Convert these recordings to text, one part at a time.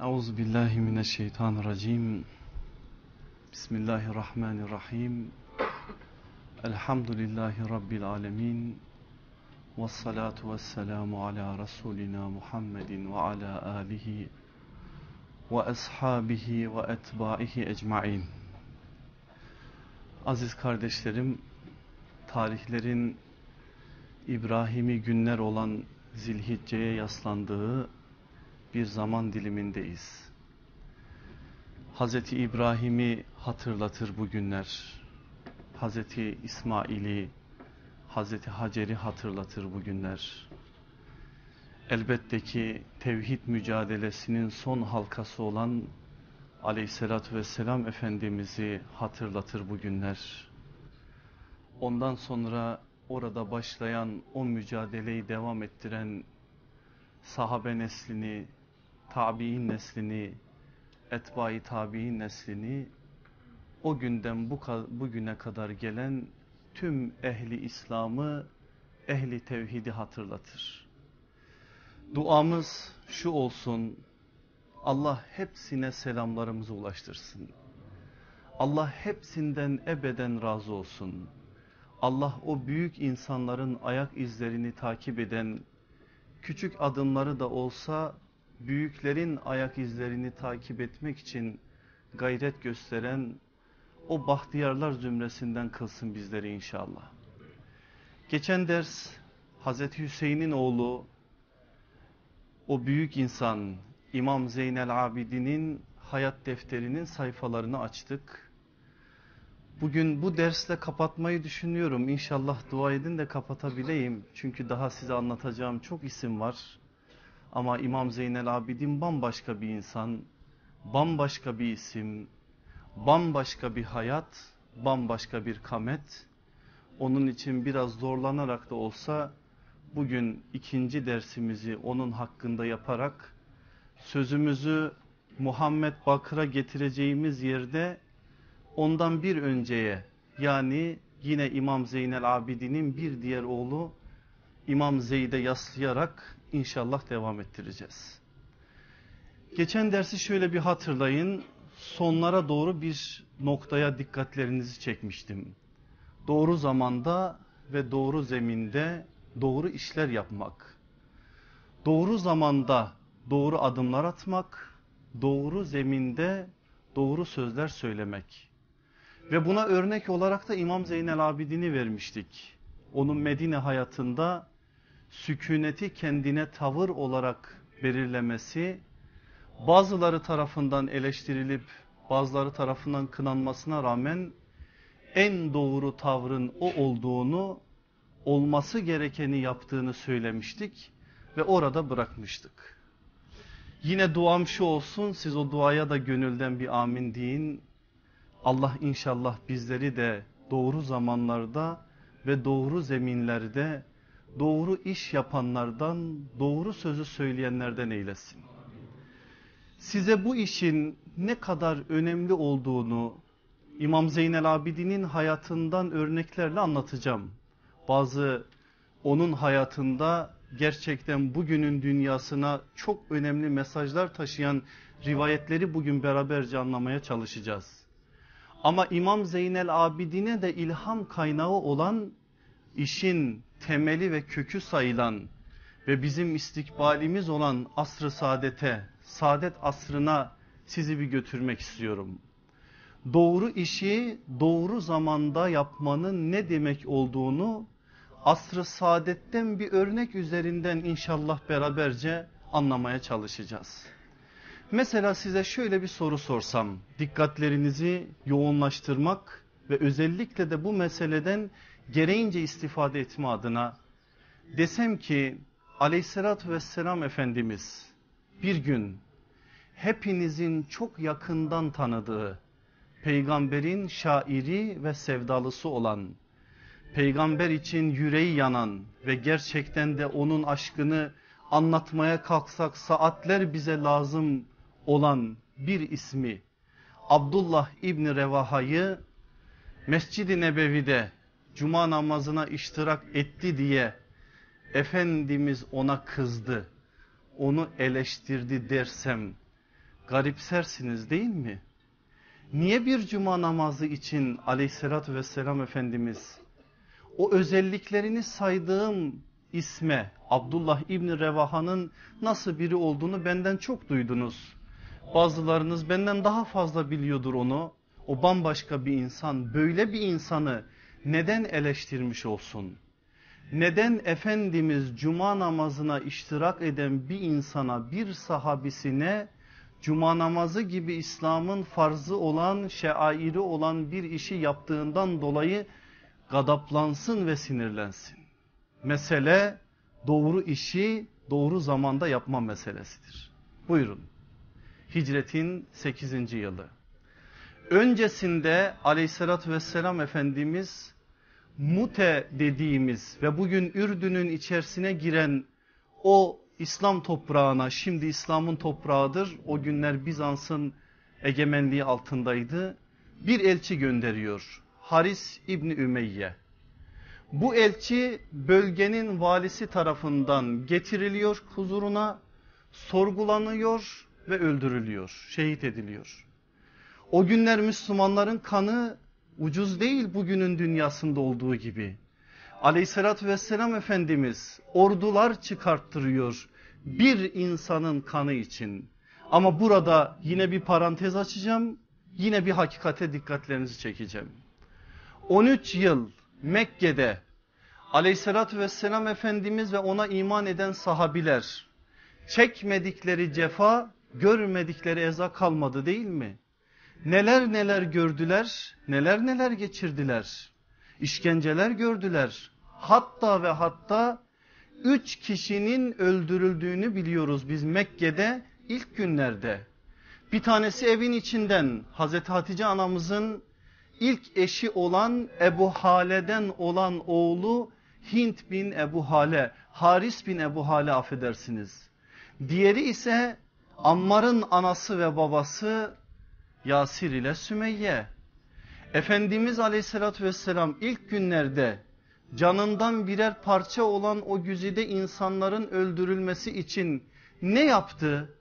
Euzu billahi mineşşeytanirracim. Bismillahirrahmanirrahim. Elhamdülillahi rabbil alamin. Ves salatu vesselamu ala rasulina Muhammedin ve ala alihi ve ashabihi ve etbaihi ecmaîn. Aziz kardeşlerim, tarihlerin İbrahimi günler olan Zilhicce'ye yaslandığı bir zaman dilimindeyiz. Hazreti İbrahim'i hatırlatır bu günler. Hazreti İsmail'i, Hazreti Hacer'i hatırlatır bu günler. Elbette ki tevhid mücadelesinin son halkası olan aleyhissalatü vesselam Efendimiz'i hatırlatır bu günler. Ondan sonra orada başlayan o mücadeleyi devam ettiren sahabe neslini, tabi'in neslini, etbai tabi'in neslini o günden bu bugüne kadar gelen tüm ehli İslam'ı, ehli tevhidi hatırlatır. Duamız şu olsun, Allah hepsine selamlarımızı ulaştırsın. Allah hepsinden ebeden razı olsun. Allah o büyük insanların ayak izlerini takip eden, küçük adımları da olsa büyüklerin ayak izlerini takip etmek için gayret gösteren o bahtiyarlar zümresinden kılsın bizleri inşallah. Geçen ders Hazreti Hüseyin'in oğlu o büyük insan İmam Zeynel Abidin'in hayat defterinin sayfalarını açtık. Bugün bu dersle kapatmayı düşünüyorum. İnşallah dua edin de kapatabileyim. Çünkü daha size anlatacağım çok isim var. Ama İmam Zeynel Abidin bambaşka bir insan, bambaşka bir isim, bambaşka bir hayat, bambaşka bir kamet. Onun için biraz zorlanarak da olsa bugün ikinci dersimizi onun hakkında yaparak sözümüzü Muhammed Bakır'a getireceğimiz yerde ondan bir önceye yani yine İmam Zeynel Abidin'in bir diğer oğlu İmam Zeyd'e yaslayarak inşallah devam ettireceğiz. Geçen dersi şöyle bir hatırlayın. Sonlara doğru bir noktaya dikkatlerinizi çekmiştim. Doğru zamanda ve doğru zeminde doğru işler yapmak. Doğru zamanda doğru adımlar atmak, doğru zeminde doğru sözler söylemek. Ve buna örnek olarak da İmam Zeynel Abidin'i vermiştik. Onun Medine hayatında sükuneti kendine tavır olarak belirlemesi, bazıları tarafından eleştirilip bazıları tarafından kınanmasına rağmen en doğru tavrın o olduğunu, olması gerekeni yaptığını söylemiştik ve orada bırakmıştık. Yine duam şu olsun, siz o duaya da gönülden bir amin deyin. Allah inşallah bizleri de doğru zamanlarda ve doğru zeminlerde doğru iş yapanlardan, doğru sözü söyleyenlerden eylesin. Size bu işin ne kadar önemli olduğunu İmam Zeynel Abidin'in hayatından örneklerle anlatacağım. Bazı onun hayatında gerçekten bugünün dünyasına çok önemli mesajlar taşıyan rivayetleri bugün beraberce anlamaya çalışacağız. Ama İmam Zeynel Abidin'e de ilham kaynağı olan işin temeli ve kökü sayılan ve bizim istikbalimiz olan asrı saadete, saadet asrına sizi bir götürmek istiyorum. Doğru işi doğru zamanda yapmanın ne demek olduğunu asrı saadetten bir örnek üzerinden inşallah beraberce anlamaya çalışacağız. Mesela size şöyle bir soru sorsam dikkatlerinizi yoğunlaştırmak ve özellikle de bu meseleden gereğince istifade etme adına desem ki aleyhissalatü vesselam Efendimiz bir gün hepinizin çok yakından tanıdığı peygamberin şairi ve sevdalısı olan peygamber için yüreği yanan ve gerçekten de onun aşkını anlatmaya kalksak saatler bize lazım olan bir ismi Abdullah İbni Revaha'yı Mescid-i Nebevi'de cuma namazına iştirak etti diye Efendimiz ona kızdı, onu eleştirdi dersem garipsersiniz değil mi? Niye bir cuma namazı için aleyhissalatü vesselam Efendimiz o özelliklerini saydığım isme Abdullah İbni Revaha'nın nasıl biri olduğunu benden çok duydunuz. Bazılarınız benden daha fazla biliyordur onu. O bambaşka bir insan böyle bir insanı neden eleştirmiş olsun? Neden Efendimiz cuma namazına iştirak eden bir insana bir sahabisine cuma namazı gibi İslam'ın farzı olan şeairi olan bir işi yaptığından dolayı gadaplansın ve sinirlensin. Mesele doğru işi doğru zamanda yapma meselesidir. Buyurun. Hicretin 8. yılı. Öncesinde aleyhissalatü vesselam Efendimiz Mute dediğimiz ve bugün Ürdün'ün içerisine giren o İslam toprağına şimdi İslam'ın toprağıdır. O günler Bizans'ın egemenliği altındaydı. Bir elçi gönderiyor. Haris İbni Ümeyye. Bu elçi bölgenin valisi tarafından getiriliyor huzuruna, sorgulanıyor ve öldürülüyor, şehit ediliyor. O günler Müslümanların kanı ucuz değil bugünün dünyasında olduğu gibi. Aleyhissalatü vesselam Efendimiz ordular çıkarttırıyor bir insanın kanı için. Ama burada yine bir parantez açacağım. Yine bir hakikate dikkatlerinizi çekeceğim. 13 yıl Mekke'de aleyhissalatü vesselam Efendimiz ve ona iman eden sahabiler çekmedikleri cefa görmedikleri eza kalmadı değil mi? Neler neler gördüler neler neler geçirdiler işkenceler gördüler hatta ve hatta üç kişinin öldürüldüğünü biliyoruz biz Mekke'de ilk günlerde. Bir tanesi evin içinden Hazreti Hatice anamızın ilk eşi olan Ebu Hale'den olan oğlu Hint bin Ebu Hale, Haris bin Ebu Hale affedersiniz. Diğeri ise Ammar'ın anası ve babası Yasir ile Sümeyye. Efendimiz aleyhissalatü vesselam ilk günlerde canından birer parça olan o güzide insanların öldürülmesi için ne yaptı?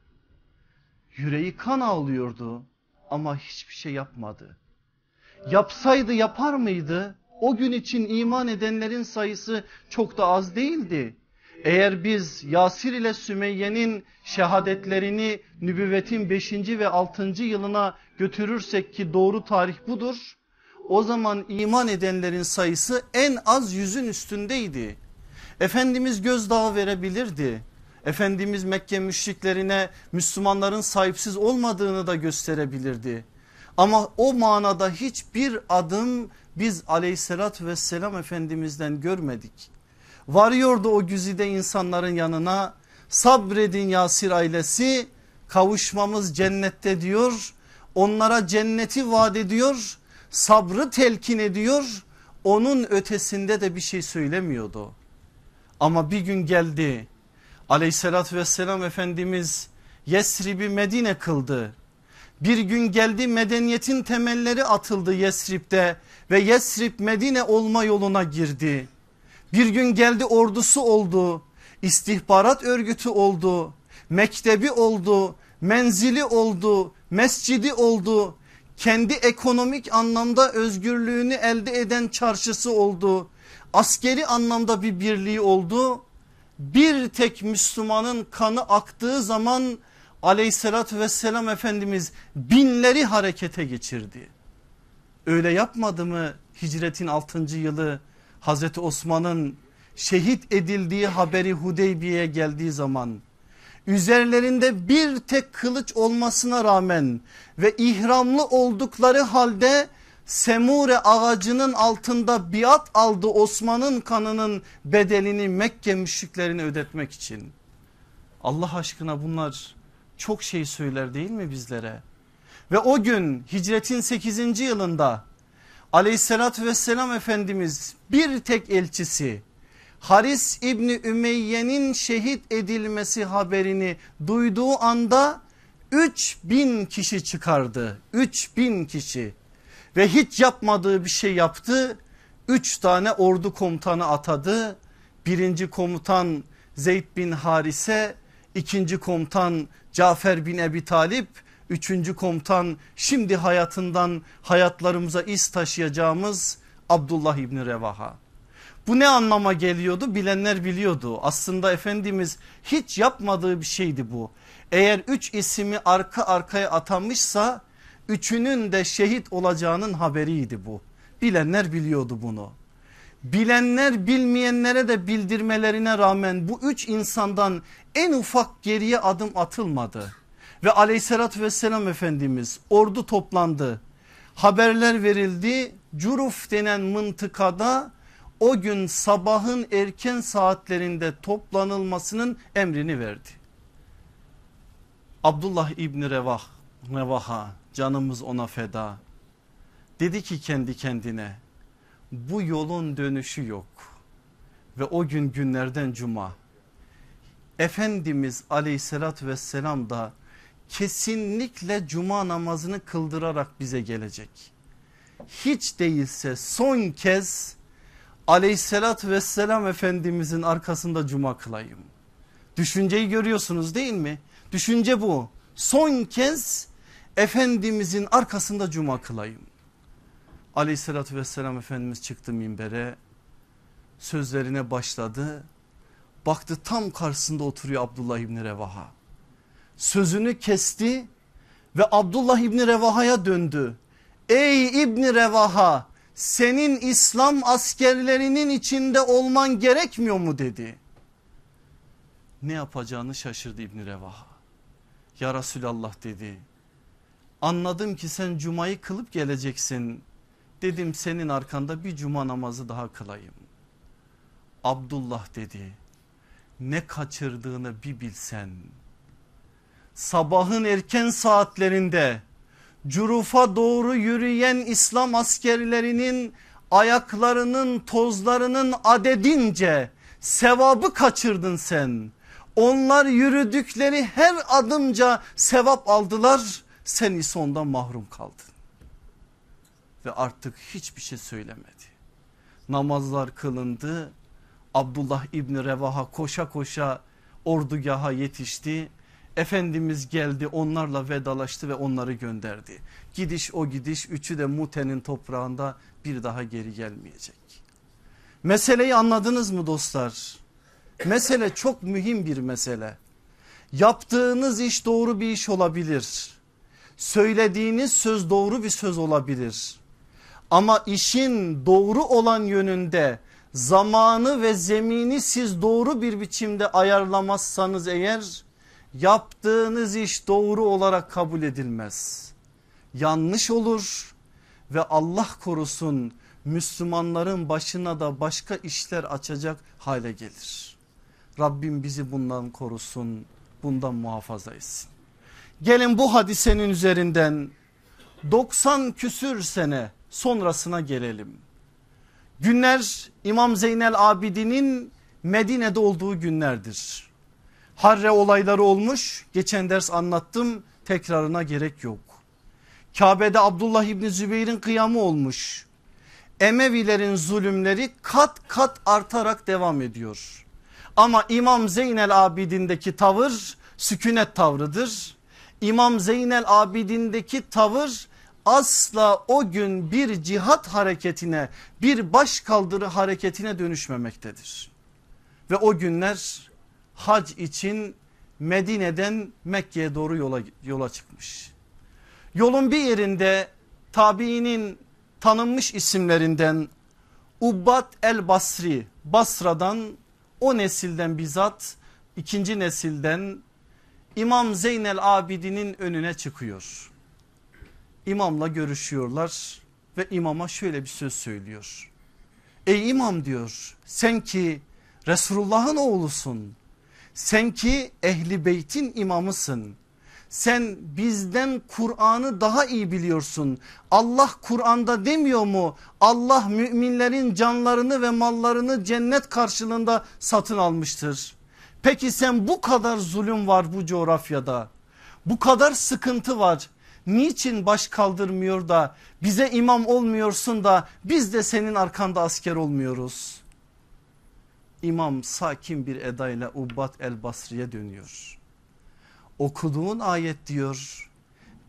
Yüreği kan ağlıyordu ama hiçbir şey yapmadı. Yapsaydı yapar mıydı? O gün için iman edenlerin sayısı çok da az değildi. Eğer biz Yasir ile Sümeyye'nin şehadetlerini nübüvvetin 5. ve 6. yılına götürürsek ki doğru tarih budur. O zaman iman edenlerin sayısı en az yüzün üstündeydi. Efendimiz gözdağı verebilirdi. Efendimiz Mekke müşriklerine Müslümanların sahipsiz olmadığını da gösterebilirdi. Ama o manada hiçbir adım biz aleyhissalatü vesselam Efendimiz'den görmedik. Varıyordu o güzide insanların yanına sabredin Yasir ailesi kavuşmamız cennette diyor. Onlara cenneti vaat ediyor sabrı telkin ediyor onun ötesinde de bir şey söylemiyordu. Ama bir gün geldi aleyhissalatü vesselam Efendimiz Yesrib'i Medine kıldı. Bir gün geldi medeniyetin temelleri atıldı Yesrib'de ve Yesrib Medine olma yoluna girdi. Bir gün geldi ordusu oldu, istihbarat örgütü oldu, mektebi oldu, menzili oldu, mescidi oldu, kendi ekonomik anlamda özgürlüğünü elde eden çarşısı oldu. Askeri anlamda bir birliği oldu. Bir tek Müslümanın kanı aktığı zaman aleyhissalatü vesselam Efendimiz binleri harekete geçirdi. Öyle yapmadı mı hicretin 6. yılı Hazreti Osman'ın şehit edildiği haberi Hudeybiye'ye geldiği zaman üzerlerinde bir tek kılıç olmasına rağmen ve ihramlı oldukları halde Semure ağacının altında biat aldı Osman'ın kanının bedelini Mekke müşriklerine ödetmek için. Allah aşkına bunlar çok şey söyler değil mi bizlere? Ve o gün hicretin 8. yılında aleyhissalatü vesselam Efendimiz bir tek elçisi Haris İbni Ümeyye'nin şehit edilmesi haberini duyduğu anda 3000 kişi çıkardı. 3000 kişi ve hiç yapmadığı bir şey yaptı. 3 tane ordu komutanı atadı. Birinci komutan Zeyd bin Harise, ikinci komutan Cafer bin Ebi Talip, Üçüncü komutan şimdi hayatından hayatlarımıza iz taşıyacağımız Abdullah İbni Revaha. Bu ne anlama geliyordu bilenler biliyordu. Aslında Efendimiz hiç yapmadığı bir şeydi bu. Eğer üç ismi arka arkaya atanmışsa üçünün de şehit olacağının haberiydi bu. Bilenler biliyordu bunu. Bilenler bilmeyenlere de bildirmelerine rağmen bu üç insandan en ufak geriye adım atılmadı. Ve aleyhissalatü vesselam Efendimiz ordu toplandı. Haberler verildi. Curuf denen mıntıkada o gün sabahın erken saatlerinde toplanılmasının emrini verdi. Abdullah İbni Revah, Revaha canımız ona feda. Dedi ki kendi kendine bu yolun dönüşü yok. Ve o gün günlerden cuma. Efendimiz aleyhissalatü vesselam da kesinlikle cuma namazını kıldırarak bize gelecek. Hiç değilse son kez aleyhissalatü vesselam efendimizin arkasında cuma kılayım. Düşünceyi görüyorsunuz değil mi? Düşünce bu. Son kez efendimizin arkasında cuma kılayım. Aleyhissalatü vesselam efendimiz çıktı minbere sözlerine başladı. Baktı tam karşısında oturuyor Abdullah İbni Revaha. Sözünü kesti ve Abdullah İbni Revaha'ya döndü. Ey İbni Revaha senin İslam askerlerinin içinde olman gerekmiyor mu dedi. Ne yapacağını şaşırdı İbni Revaha. Ya Resulallah dedi. Anladım ki sen cumayı kılıp geleceksin. Dedim senin arkanda bir cuma namazı daha kılayım. Abdullah dedi. Ne kaçırdığını bir bilsen. Sabahın erken saatlerinde Curuf'a doğru yürüyen İslam askerlerinin ayaklarının tozlarının adedince sevabı kaçırdın sen. Onlar yürüdükleri her adımca sevap aldılar sen ise ondan mahrum kaldın. Ve artık hiçbir şey söylemedi. Namazlar kılındı. Abdullah İbni Revaha koşa koşa ordugaha yetişti Efendimiz geldi onlarla vedalaştı ve onları gönderdi. Gidiş o gidiş üçü de Mute'nin toprağında bir daha geri gelmeyecek. Meseleyi anladınız mı dostlar? Mesele çok mühim bir mesele. Yaptığınız iş doğru bir iş olabilir. Söylediğiniz söz doğru bir söz olabilir. Ama işin doğru olan yönünde zamanı ve zemini siz doğru bir biçimde ayarlamazsanız eğer yaptığınız iş doğru olarak kabul edilmez. Yanlış olur ve Allah korusun Müslümanların başına da başka işler açacak hale gelir. Rabbim bizi bundan korusun, bundan muhafaza etsin. Gelin bu hadisenin üzerinden 90 küsür sene sonrasına gelelim. Günler İmam Zeynel Abidin'in Medine'de olduğu günlerdir. Harre olayları olmuş geçen ders anlattım tekrarına gerek yok. Kabe'de Abdullah İbni Zübeyir'in kıyamı olmuş. Emevilerin zulümleri kat kat artarak devam ediyor. Ama İmam Zeynel Abidin'deki tavır sükunet tavrıdır. İmam Zeynel Abidin'deki tavır asla o gün bir cihat hareketine bir baş kaldırı hareketine dönüşmemektedir. Ve o günler hac için Medine'den Mekke'ye doğru yola, yola çıkmış. Yolun bir yerinde tabiinin tanınmış isimlerinden Ubbat el Basri Basra'dan o nesilden bizzat ikinci nesilden İmam Zeynel Abidin'in önüne çıkıyor. İmamla görüşüyorlar ve imama şöyle bir söz söylüyor. Ey imam diyor sen ki Resulullah'ın oğlusun sen ki ehli beytin imamısın. Sen bizden Kur'an'ı daha iyi biliyorsun. Allah Kur'an'da demiyor mu? Allah müminlerin canlarını ve mallarını cennet karşılığında satın almıştır. Peki sen bu kadar zulüm var bu coğrafyada. Bu kadar sıkıntı var. Niçin baş kaldırmıyor da bize imam olmuyorsun da biz de senin arkanda asker olmuyoruz? İmam sakin bir edayla Ubbat el Basri'ye dönüyor. Okuduğun ayet diyor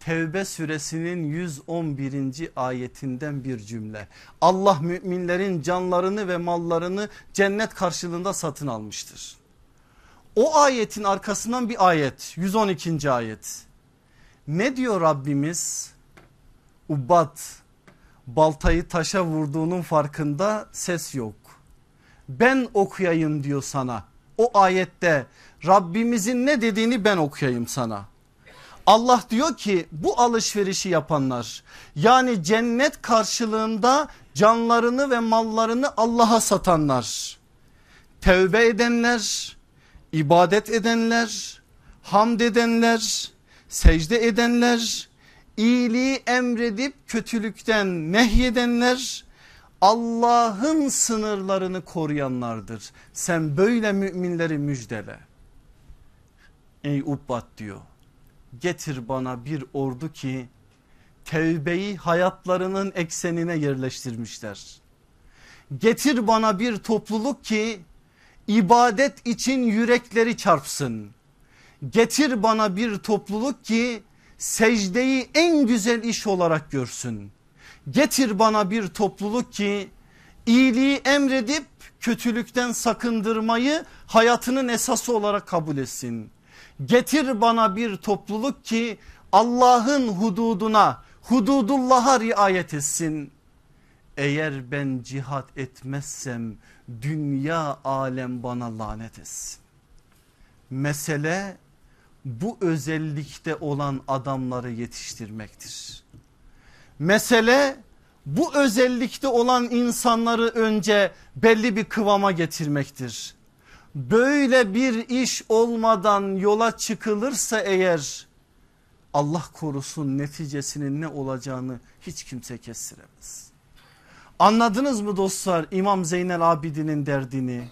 Tevbe suresinin 111. ayetinden bir cümle. Allah müminlerin canlarını ve mallarını cennet karşılığında satın almıştır. O ayetin arkasından bir ayet 112. ayet. Ne diyor Rabbimiz? Ubbat baltayı taşa vurduğunun farkında ses yok. Ben okuyayım diyor sana. O ayette Rabbimizin ne dediğini ben okuyayım sana. Allah diyor ki bu alışverişi yapanlar yani cennet karşılığında canlarını ve mallarını Allah'a satanlar, tevbe edenler, ibadet edenler, hamd edenler, secde edenler, iyiliği emredip kötülükten nehyedenler Allah'ın sınırlarını koruyanlardır. Sen böyle müminleri müjdele. Ey Ubbat diyor getir bana bir ordu ki tevbeyi hayatlarının eksenine yerleştirmişler. Getir bana bir topluluk ki ibadet için yürekleri çarpsın. Getir bana bir topluluk ki secdeyi en güzel iş olarak görsün. Getir bana bir topluluk ki iyiliği emredip kötülükten sakındırmayı hayatının esası olarak kabul etsin. Getir bana bir topluluk ki Allah'ın hududuna hududullah'a riayet etsin. Eğer ben cihat etmezsem dünya alem bana lanet etsin. Mesele bu özellikte olan adamları yetiştirmektir. Mesele bu özellikte olan insanları önce belli bir kıvama getirmektir. Böyle bir iş olmadan yola çıkılırsa eğer Allah korusun neticesinin ne olacağını hiç kimse kestiremez. Anladınız mı dostlar İmam Zeynel Abidin'in derdini?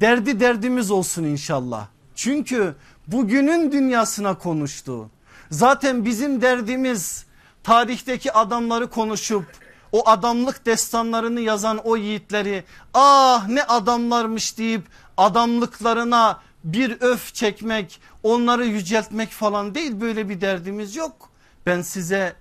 Derdi derdimiz olsun inşallah. Çünkü bugünün dünyasına konuştu. Zaten bizim derdimiz tarihteki adamları konuşup o adamlık destanlarını yazan o yiğitleri ah ne adamlarmış deyip adamlıklarına bir öf çekmek onları yüceltmek falan değil böyle bir derdimiz yok. Ben size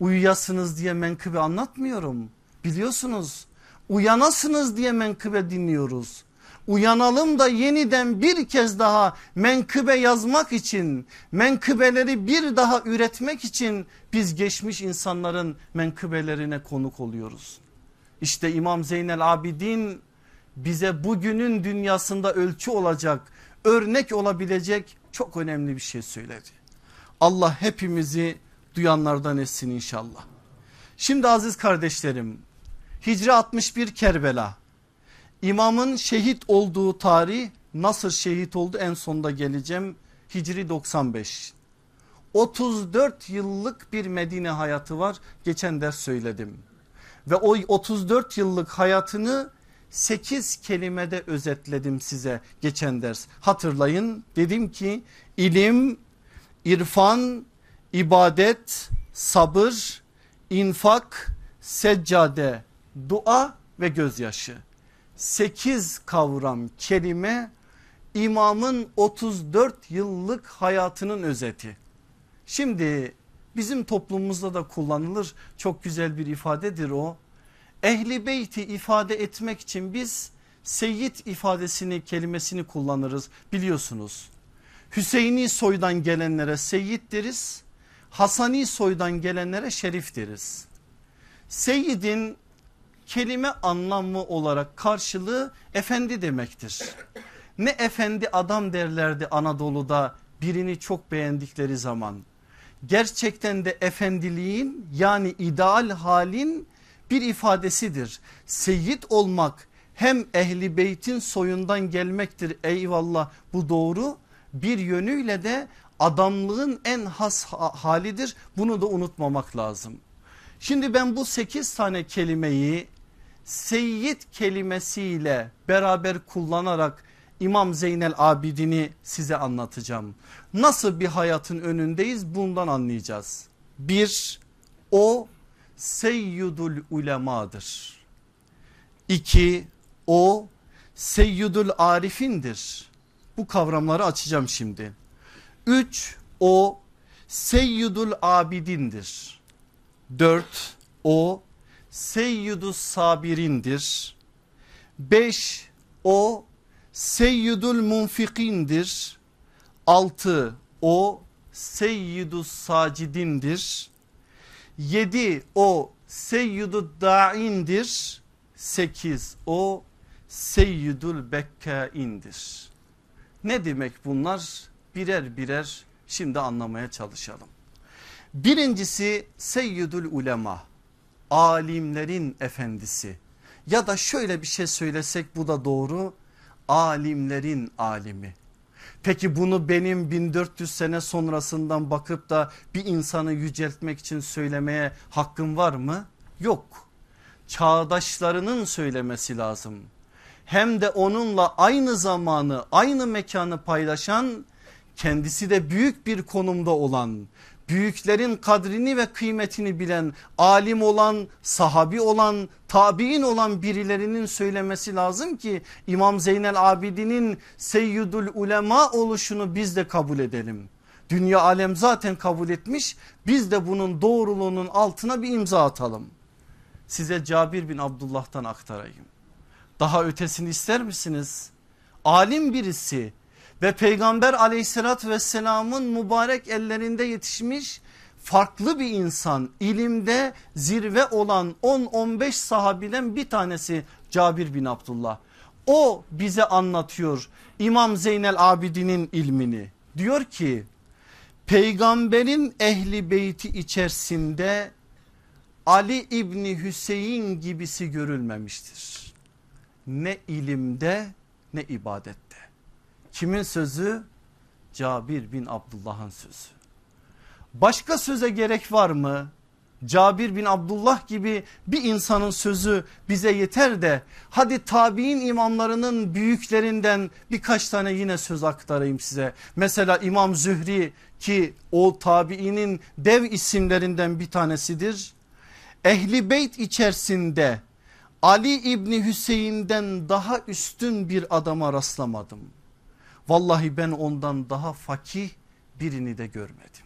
uyuyasınız diye menkıbe anlatmıyorum biliyorsunuz uyanasınız diye menkıbe dinliyoruz uyanalım da yeniden bir kez daha menkıbe yazmak için menkıbeleri bir daha üretmek için biz geçmiş insanların menkıbelerine konuk oluyoruz. İşte İmam Zeynel Abidin bize bugünün dünyasında ölçü olacak örnek olabilecek çok önemli bir şey söyledi. Allah hepimizi duyanlardan etsin inşallah. Şimdi aziz kardeşlerim Hicri 61 Kerbela İmamın şehit olduğu tarih nasıl şehit oldu en sonda geleceğim. Hicri 95. 34 yıllık bir Medine hayatı var. Geçen ders söyledim. Ve o 34 yıllık hayatını 8 kelimede özetledim size geçen ders. Hatırlayın dedim ki ilim, irfan, ibadet, sabır, infak, seccade, dua ve gözyaşı. 8 kavram kelime imamın 34 yıllık hayatının özeti. Şimdi bizim toplumumuzda da kullanılır çok güzel bir ifadedir o. Ehli beyti ifade etmek için biz seyyid ifadesini kelimesini kullanırız biliyorsunuz. Hüseyini soydan gelenlere seyyid deriz. Hasani soydan gelenlere şerif deriz. Seyyidin kelime anlamı olarak karşılığı efendi demektir. Ne efendi adam derlerdi Anadolu'da birini çok beğendikleri zaman. Gerçekten de efendiliğin yani ideal halin bir ifadesidir. Seyyid olmak hem ehli beytin soyundan gelmektir eyvallah bu doğru bir yönüyle de adamlığın en has halidir bunu da unutmamak lazım. Şimdi ben bu sekiz tane kelimeyi seyyid kelimesiyle beraber kullanarak İmam Zeynel Abidin'i size anlatacağım. Nasıl bir hayatın önündeyiz bundan anlayacağız. Bir o seyyidul ulemadır. İki o seyyidul arifindir. Bu kavramları açacağım şimdi. Üç o Seyyidul Abidindir. 4 o Seyyidus Sabirindir. 5 o Seyyidul Munfikindir. 6 o Seyyidus Sacidindir. 7 o Seyyidud Da'indir. 8 o Seyyidul Bekkaindir. Ne demek bunlar? Birer birer şimdi anlamaya çalışalım. Birincisi Seyyidül Ulema alimlerin efendisi ya da şöyle bir şey söylesek bu da doğru alimlerin alimi. Peki bunu benim 1400 sene sonrasından bakıp da bir insanı yüceltmek için söylemeye hakkım var mı? Yok. Çağdaşlarının söylemesi lazım. Hem de onunla aynı zamanı aynı mekanı paylaşan kendisi de büyük bir konumda olan büyüklerin kadrini ve kıymetini bilen alim olan sahabi olan tabi'in olan birilerinin söylemesi lazım ki İmam Zeynel Abidin'in seyyidül ulema oluşunu biz de kabul edelim. Dünya alem zaten kabul etmiş biz de bunun doğruluğunun altına bir imza atalım. Size Cabir bin Abdullah'tan aktarayım. Daha ötesini ister misiniz? Alim birisi ve peygamber aleyhissalatü vesselamın mübarek ellerinde yetişmiş farklı bir insan ilimde zirve olan 10-15 sahabiden bir tanesi Cabir bin Abdullah. O bize anlatıyor İmam Zeynel Abidin'in ilmini diyor ki peygamberin ehli beyti içerisinde Ali İbni Hüseyin gibisi görülmemiştir. Ne ilimde ne ibadette. Kimin sözü? Cabir bin Abdullah'ın sözü. Başka söze gerek var mı? Cabir bin Abdullah gibi bir insanın sözü bize yeter de hadi tabi'in imamlarının büyüklerinden birkaç tane yine söz aktarayım size. Mesela İmam Zühri ki o tabiinin dev isimlerinden bir tanesidir. Ehli beyt içerisinde Ali İbni Hüseyin'den daha üstün bir adama rastlamadım. Vallahi ben ondan daha fakih birini de görmedim.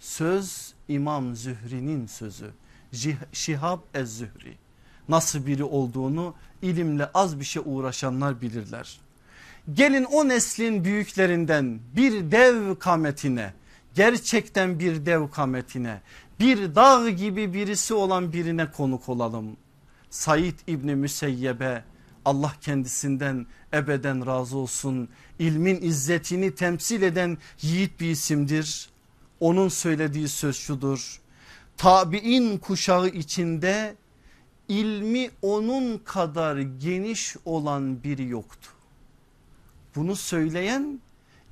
Söz İmam Zühri'nin sözü. Şihab Ez-Zühri. Nasıl biri olduğunu ilimle az bir şey uğraşanlar bilirler. Gelin o neslin büyüklerinden bir dev kametine gerçekten bir dev kametine bir dağ gibi birisi olan birine konuk olalım. Said İbni Müseyyebe Allah kendisinden ebeden razı olsun. İlmin izzetini temsil eden yiğit bir isimdir. Onun söylediği söz şudur. Tabi'in kuşağı içinde ilmi onun kadar geniş olan biri yoktu. Bunu söyleyen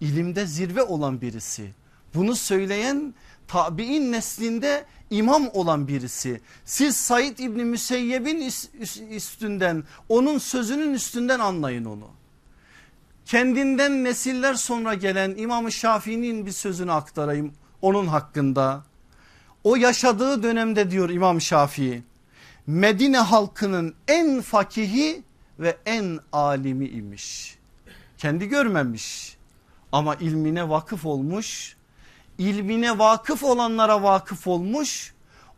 ilimde zirve olan birisi. Bunu söyleyen tabi'in neslinde imam olan birisi. Siz Said İbni Müseyyeb'in üstünden onun sözünün üstünden anlayın onu. Kendinden nesiller sonra gelen İmam Şafii'nin bir sözünü aktarayım onun hakkında. O yaşadığı dönemde diyor İmam Şafii Medine halkının en fakihi ve en alimi imiş. Kendi görmemiş ama ilmine vakıf olmuş ilmine vakıf olanlara vakıf olmuş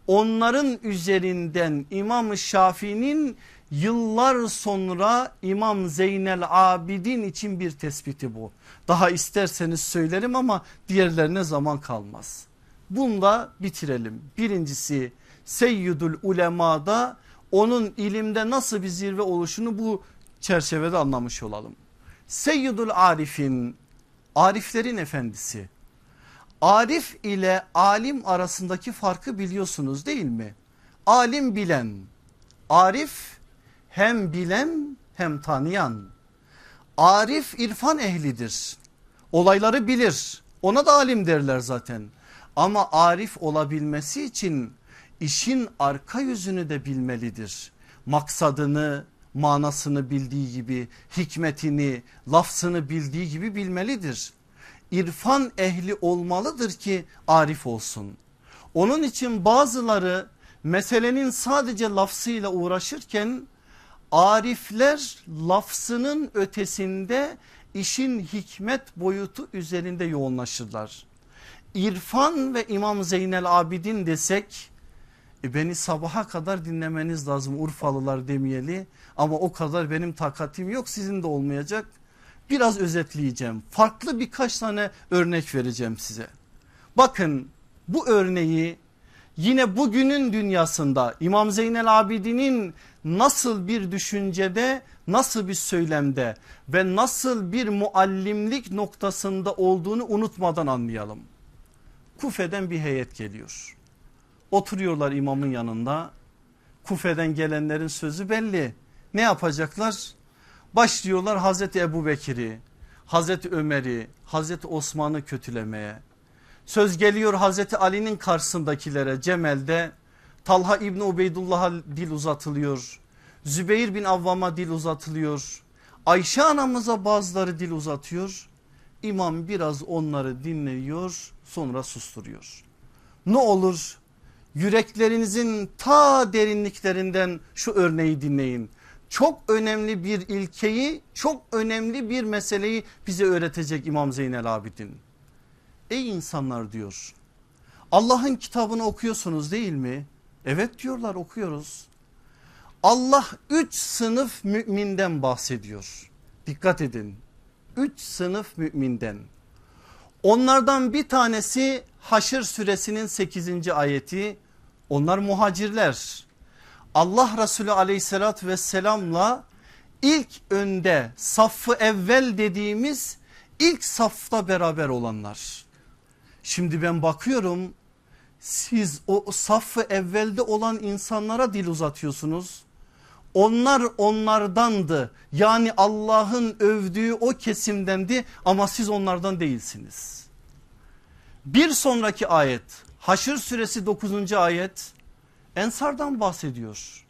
onların üzerinden İmam Şafii'nin yıllar sonra İmam Zeynel Abidin için bir tespiti bu. Daha isterseniz söylerim ama diğerlerine zaman kalmaz. Bunda bitirelim. Birincisi Seyyidül Ulema'da onun ilimde nasıl bir zirve oluşunu bu çerçevede anlamış olalım. Seyyidül Arif'in Ariflerin efendisi Arif ile alim arasındaki farkı biliyorsunuz değil mi? Alim bilen, arif hem bilen hem tanıyan. Arif irfan ehlidir. Olayları bilir. Ona da alim derler zaten. Ama arif olabilmesi için işin arka yüzünü de bilmelidir. Maksadını, manasını bildiği gibi, hikmetini, lafzını bildiği gibi bilmelidir irfan ehli olmalıdır ki arif olsun. Onun için bazıları meselenin sadece lafzıyla uğraşırken arifler lafzının ötesinde işin hikmet boyutu üzerinde yoğunlaşırlar. İrfan ve İmam Zeynel Abidin desek e beni sabaha kadar dinlemeniz lazım Urfalılar demeyeli ama o kadar benim takatim yok sizin de olmayacak. Biraz özetleyeceğim farklı birkaç tane örnek vereceğim size. Bakın bu örneği yine bugünün dünyasında İmam Zeynel Abidin'in nasıl bir düşüncede nasıl bir söylemde ve nasıl bir muallimlik noktasında olduğunu unutmadan anlayalım. Kufe'den bir heyet geliyor. Oturuyorlar imamın yanında. Kufe'den gelenlerin sözü belli. Ne yapacaklar? Başlıyorlar Hazreti Ebu Bekir'i, Hazreti Ömer'i, Hazreti Osman'ı kötülemeye. Söz geliyor Hazreti Ali'nin karşısındakilere Cemel'de Talha İbni Ubeydullah'a dil uzatılıyor. Zübeyir bin Avvam'a dil uzatılıyor. Ayşe anamıza bazıları dil uzatıyor. İmam biraz onları dinliyor sonra susturuyor. Ne olur yüreklerinizin ta derinliklerinden şu örneği dinleyin. Çok önemli bir ilkeyi çok önemli bir meseleyi bize öğretecek İmam Zeynel Abidin. Ey insanlar diyor Allah'ın kitabını okuyorsunuz değil mi? Evet diyorlar okuyoruz. Allah üç sınıf müminden bahsediyor. Dikkat edin. Üç sınıf müminden. Onlardan bir tanesi Haşr suresinin 8. ayeti. Onlar muhacirler. Allah Resulü aleyhissalatü vesselamla ilk önde saffı evvel dediğimiz ilk safta beraber olanlar. Şimdi ben bakıyorum siz o saffı evvelde olan insanlara dil uzatıyorsunuz. Onlar onlardandı yani Allah'ın övdüğü o kesimdendi ama siz onlardan değilsiniz. Bir sonraki ayet Haşr suresi 9. ayet Ensardan bahsediyor.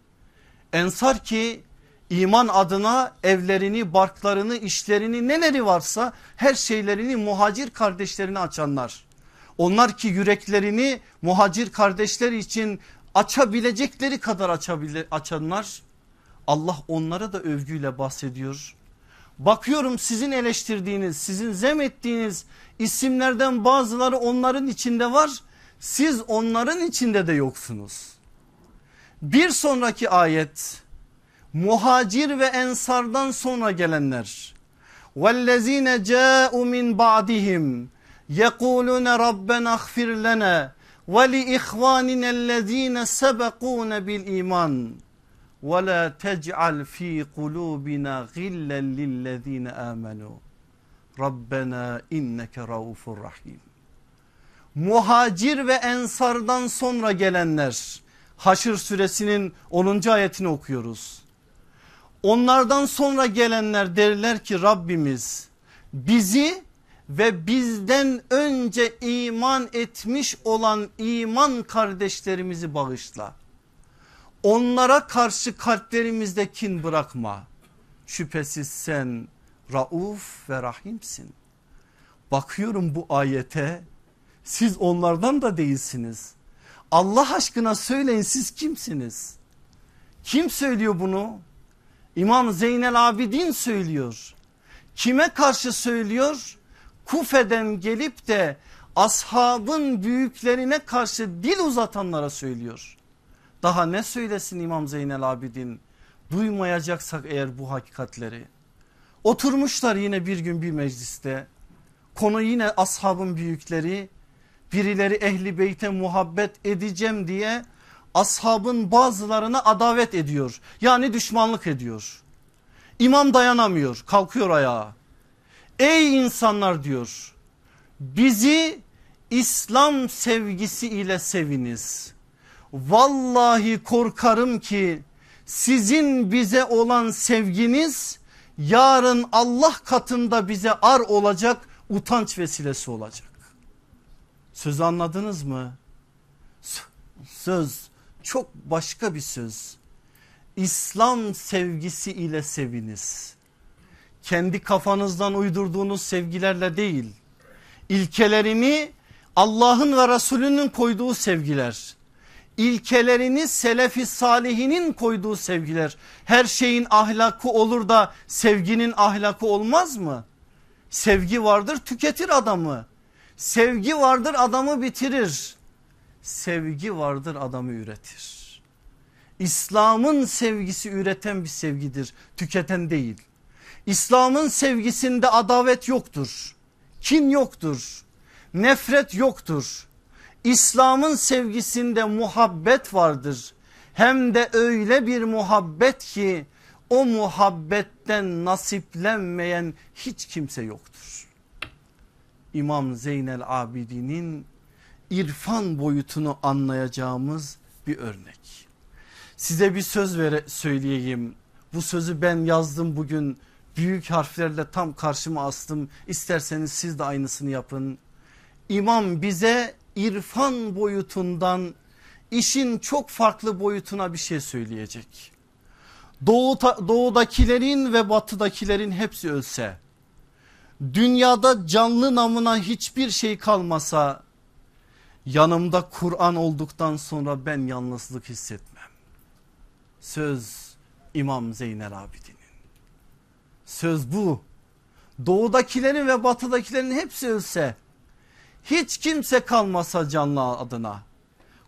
Ensar ki iman adına evlerini, barklarını, işlerini neleri varsa her şeylerini muhacir kardeşlerine açanlar. Onlar ki yüreklerini muhacir kardeşler için açabilecekleri kadar açabile, açanlar Allah onlara da övgüyle bahsediyor. Bakıyorum sizin eleştirdiğiniz sizin zem ettiğiniz isimlerden bazıları onların içinde var. Siz onların içinde de yoksunuz. Bir sonraki ayet muhacir ve ensardan sonra gelenler. وَالَّذ۪ينَ جَاءُوا مِنْ بَعْدِهِمْ يَقُولُونَ رَبَّنَا اغْفِرْ لَنَا وَلِإِخْوَانِنَا الَّذ۪ينَ سَبَقُونَ بِالْا۪يمَانِ وَلَا تَجْعَلْ ف۪ي قُلُوبِنَا غِلًّا لِلَّذ۪ينَ آمَنُوا رَبَّنَا اِنَّكَ رَؤُفُ rahim. Muhacir ve ensardan sonra gelenler Haşr suresinin 10. ayetini okuyoruz. Onlardan sonra gelenler derler ki Rabbimiz bizi ve bizden önce iman etmiş olan iman kardeşlerimizi bağışla. Onlara karşı kalplerimizde kin bırakma. Şüphesiz sen rauf ve rahimsin. Bakıyorum bu ayete siz onlardan da değilsiniz. Allah aşkına söyleyin siz kimsiniz? Kim söylüyor bunu? İmam Zeynel Abidin söylüyor. Kime karşı söylüyor? Kufe'den gelip de ashabın büyüklerine karşı dil uzatanlara söylüyor. Daha ne söylesin İmam Zeynel Abidin? Duymayacaksak eğer bu hakikatleri. Oturmuşlar yine bir gün bir mecliste. Konu yine ashabın büyükleri birileri ehli beyte muhabbet edeceğim diye ashabın bazılarına adavet ediyor. Yani düşmanlık ediyor. İmam dayanamıyor kalkıyor ayağa. Ey insanlar diyor bizi İslam sevgisi ile seviniz. Vallahi korkarım ki sizin bize olan sevginiz yarın Allah katında bize ar olacak utanç vesilesi olacak. Söz anladınız mı? Söz çok başka bir söz. İslam sevgisi ile seviniz. Kendi kafanızdan uydurduğunuz sevgilerle değil. İlkelerini Allah'ın ve Resulünün koyduğu sevgiler. İlkelerini selefi salihinin koyduğu sevgiler. Her şeyin ahlakı olur da sevginin ahlakı olmaz mı? Sevgi vardır tüketir adamı Sevgi vardır adamı bitirir. Sevgi vardır adamı üretir. İslam'ın sevgisi üreten bir sevgidir tüketen değil. İslam'ın sevgisinde adavet yoktur. Kin yoktur. Nefret yoktur. İslam'ın sevgisinde muhabbet vardır. Hem de öyle bir muhabbet ki o muhabbetten nasiplenmeyen hiç kimse yoktur. İmam Zeynel Abidin'in irfan boyutunu anlayacağımız bir örnek. Size bir söz vere, söyleyeyim. Bu sözü ben yazdım bugün büyük harflerle tam karşıma astım. İsterseniz siz de aynısını yapın. İmam bize irfan boyutundan işin çok farklı boyutuna bir şey söyleyecek. Doğu, doğudakilerin ve batıdakilerin hepsi ölse dünyada canlı namına hiçbir şey kalmasa yanımda Kur'an olduktan sonra ben yalnızlık hissetmem. Söz İmam Zeynel Abidin'in. Söz bu. Doğudakilerin ve batıdakilerin hepsi ölse hiç kimse kalmasa canlı adına.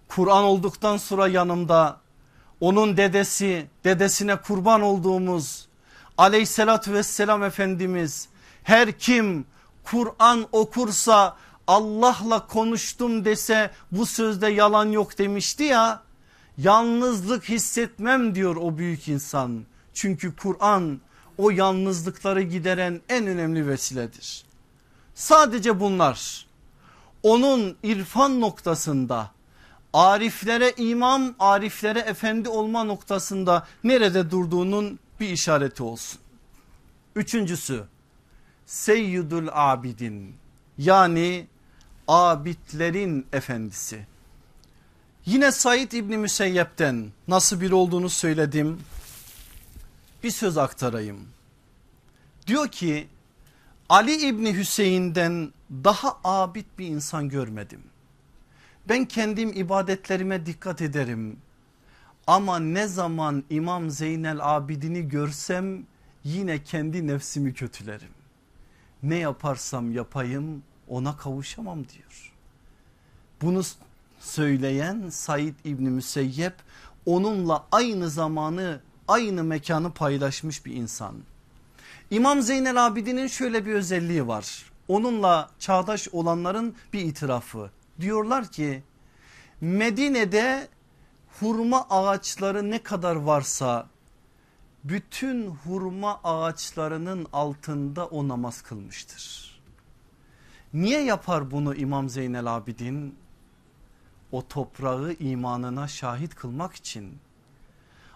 Kur'an olduktan sonra yanımda onun dedesi dedesine kurban olduğumuz aleyhissalatü vesselam efendimiz her kim Kur'an okursa Allah'la konuştum dese bu sözde yalan yok demişti ya. Yalnızlık hissetmem diyor o büyük insan. Çünkü Kur'an o yalnızlıkları gideren en önemli vesiledir. Sadece bunlar onun irfan noktasında ariflere imam ariflere efendi olma noktasında nerede durduğunun bir işareti olsun. Üçüncüsü Seyyidül Abidin yani abidlerin efendisi. Yine Said İbni Müseyyep'ten nasıl bir olduğunu söyledim. Bir söz aktarayım. Diyor ki Ali İbni Hüseyin'den daha abid bir insan görmedim. Ben kendim ibadetlerime dikkat ederim. Ama ne zaman İmam Zeynel Abidin'i görsem yine kendi nefsimi kötülerim. Ne yaparsam yapayım ona kavuşamam diyor. Bunu söyleyen Said İbni Müseyyep onunla aynı zamanı aynı mekanı paylaşmış bir insan. İmam Zeynel Abidin'in şöyle bir özelliği var. Onunla çağdaş olanların bir itirafı. Diyorlar ki Medine'de hurma ağaçları ne kadar varsa bütün hurma ağaçlarının altında o namaz kılmıştır. Niye yapar bunu İmam Zeynel Abidin? O toprağı imanına şahit kılmak için.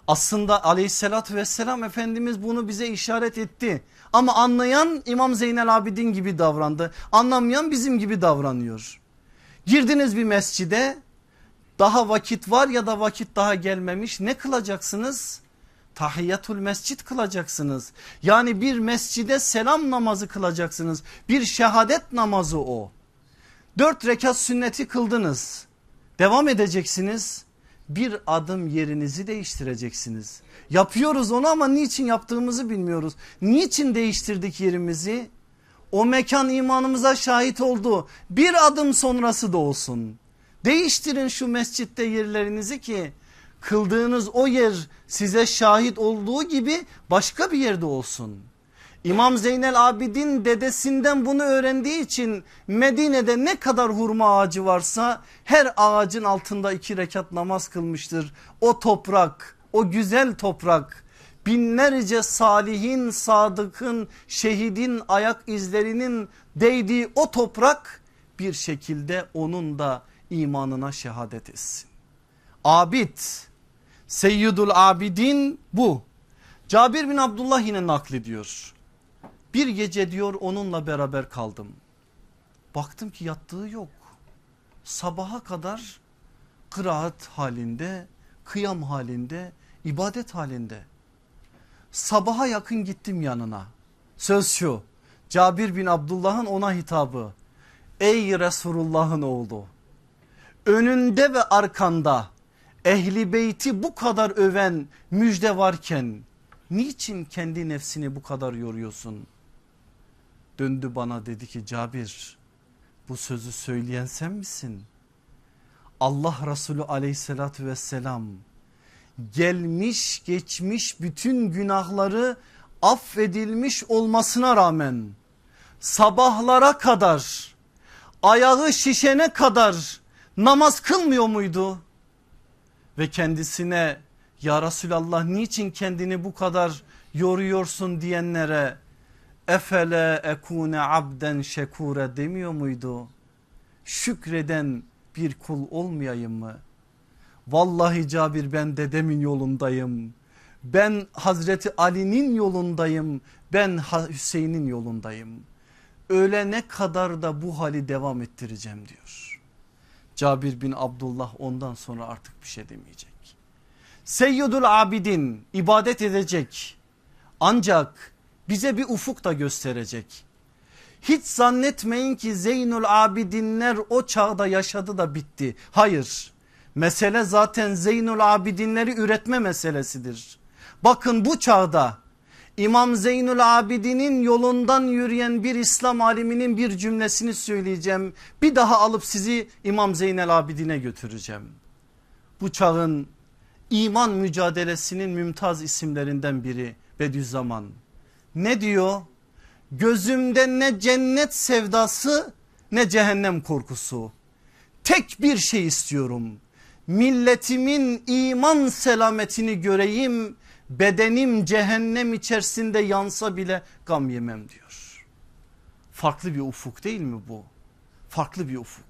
Aslında aleyhissalatü vesselam Efendimiz bunu bize işaret etti. Ama anlayan İmam Zeynel Abidin gibi davrandı. Anlamayan bizim gibi davranıyor. Girdiniz bir mescide daha vakit var ya da vakit daha gelmemiş ne kılacaksınız? Tahiyyatul mescit kılacaksınız. Yani bir mescide selam namazı kılacaksınız. Bir şehadet namazı o. Dört rekat sünneti kıldınız. Devam edeceksiniz. Bir adım yerinizi değiştireceksiniz. Yapıyoruz onu ama niçin yaptığımızı bilmiyoruz. Niçin değiştirdik yerimizi? O mekan imanımıza şahit oldu. Bir adım sonrası da olsun. Değiştirin şu mescitte yerlerinizi ki kıldığınız o yer size şahit olduğu gibi başka bir yerde olsun. İmam Zeynel Abidin dedesinden bunu öğrendiği için Medine'de ne kadar hurma ağacı varsa her ağacın altında iki rekat namaz kılmıştır. O toprak o güzel toprak binlerce salihin sadıkın şehidin ayak izlerinin değdiği o toprak bir şekilde onun da imanına şehadet etsin. Abid Seyyidul Abidin bu. Cabir bin Abdullah yine naklediyor. Bir gece diyor onunla beraber kaldım. Baktım ki yattığı yok. Sabaha kadar kıraat halinde, kıyam halinde, ibadet halinde. Sabaha yakın gittim yanına. Söz şu Cabir bin Abdullah'ın ona hitabı. Ey Resulullah'ın oğlu önünde ve arkanda ehli beyti bu kadar öven müjde varken niçin kendi nefsini bu kadar yoruyorsun? Döndü bana dedi ki Cabir Bu sözü söyleyen sen misin? Allah Resulü aleyhissalatü vesselam gelmiş geçmiş bütün günahları affedilmiş olmasına rağmen sabahlara kadar ayağı şişene kadar namaz kılmıyor muydu? Ve kendisine ya Resulallah niçin kendini bu kadar yoruyorsun diyenlere efele ekune abden şekure demiyor muydu? Şükreden bir kul olmayayım mı? Vallahi Cabir ben dedemin yolundayım. Ben Hazreti Ali'nin yolundayım. Ben Hüseyin'in yolundayım. Ölene kadar da bu hali devam ettireceğim diyor. Cabir bin Abdullah ondan sonra artık bir şey demeyecek. Seyyidul Abidin ibadet edecek. Ancak bize bir ufuk da gösterecek. Hiç zannetmeyin ki Zeynul Abidinler o çağda yaşadı da bitti. Hayır. Mesele zaten Zeynul Abidinleri üretme meselesidir. Bakın bu çağda İmam Zeynul Abidin'in yolundan yürüyen bir İslam aliminin bir cümlesini söyleyeceğim. Bir daha alıp sizi İmam Zeynel Abidin'e götüreceğim. Bu çağın iman mücadelesinin mümtaz isimlerinden biri Bediüzzaman. Ne diyor? Gözümde ne cennet sevdası ne cehennem korkusu. Tek bir şey istiyorum. Milletimin iman selametini göreyim. Bedenim cehennem içerisinde yansa bile gam yemem diyor. Farklı bir ufuk değil mi bu? Farklı bir ufuk.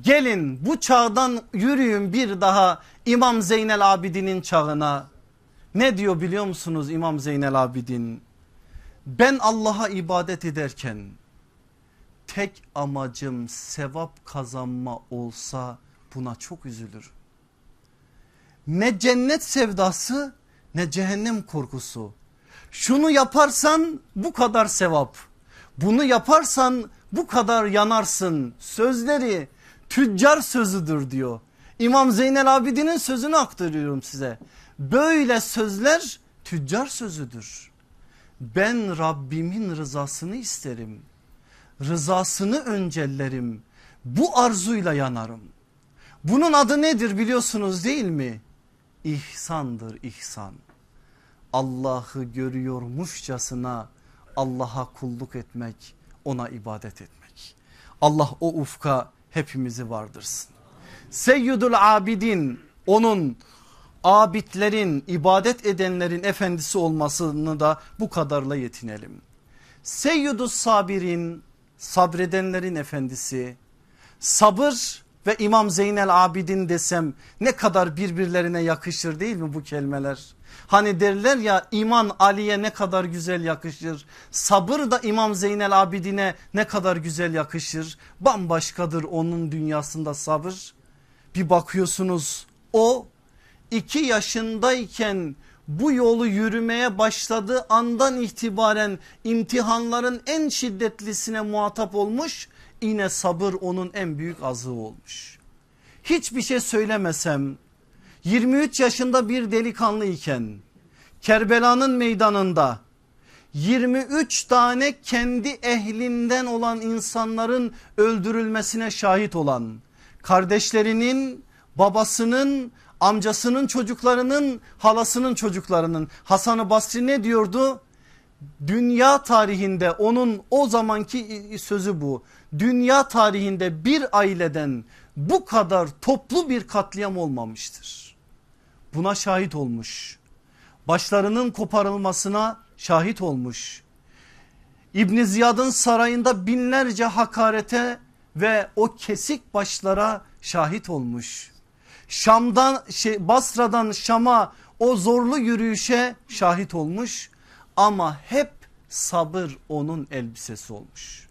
Gelin bu çağdan yürüyün bir daha İmam Zeynel Abidin'in çağına. Ne diyor biliyor musunuz İmam Zeynel Abidin? Ben Allah'a ibadet ederken tek amacım sevap kazanma olsa buna çok üzülür. Ne cennet sevdası ne cehennem korkusu. Şunu yaparsan bu kadar sevap. Bunu yaparsan bu kadar yanarsın. Sözleri tüccar sözüdür diyor. İmam Zeynel Abidin'in sözünü aktarıyorum size. Böyle sözler tüccar sözüdür. Ben Rabbimin rızasını isterim. Rızasını öncellerim. Bu arzuyla yanarım. Bunun adı nedir biliyorsunuz değil mi? İhsandır ihsan. Allah'ı görüyormuşçasına Allah'a kulluk etmek, ona ibadet etmek. Allah o ufka hepimizi vardırsın. Seyyidul Abidin onun abidlerin ibadet edenlerin efendisi olmasını da bu kadarla yetinelim. Seyyidus sabirin sabredenlerin efendisi sabır ve İmam Zeynel Abidin desem ne kadar birbirlerine yakışır değil mi bu kelimeler? Hani derler ya iman Ali'ye ne kadar güzel yakışır. Sabır da İmam Zeynel Abidin'e ne kadar güzel yakışır. Bambaşkadır onun dünyasında sabır. Bir bakıyorsunuz o iki yaşındayken bu yolu yürümeye başladığı andan itibaren imtihanların en şiddetlisine muhatap olmuş. Yine sabır onun en büyük azığı olmuş. Hiçbir şey söylemesem 23 yaşında bir delikanlı iken Kerbela'nın meydanında 23 tane kendi ehlinden olan insanların öldürülmesine şahit olan kardeşlerinin babasının amcasının çocuklarının halasının çocuklarının Hasan-ı Basri ne diyordu? Dünya tarihinde onun o zamanki sözü bu. Dünya tarihinde bir aileden bu kadar toplu bir katliam olmamıştır. Buna şahit olmuş. Başlarının koparılmasına şahit olmuş. İbn Ziyad'ın sarayında binlerce hakarete ve o kesik başlara şahit olmuş. Şam'dan şey, Basra'dan Şam'a o zorlu yürüyüşe şahit olmuş ama hep sabır onun elbisesi olmuş.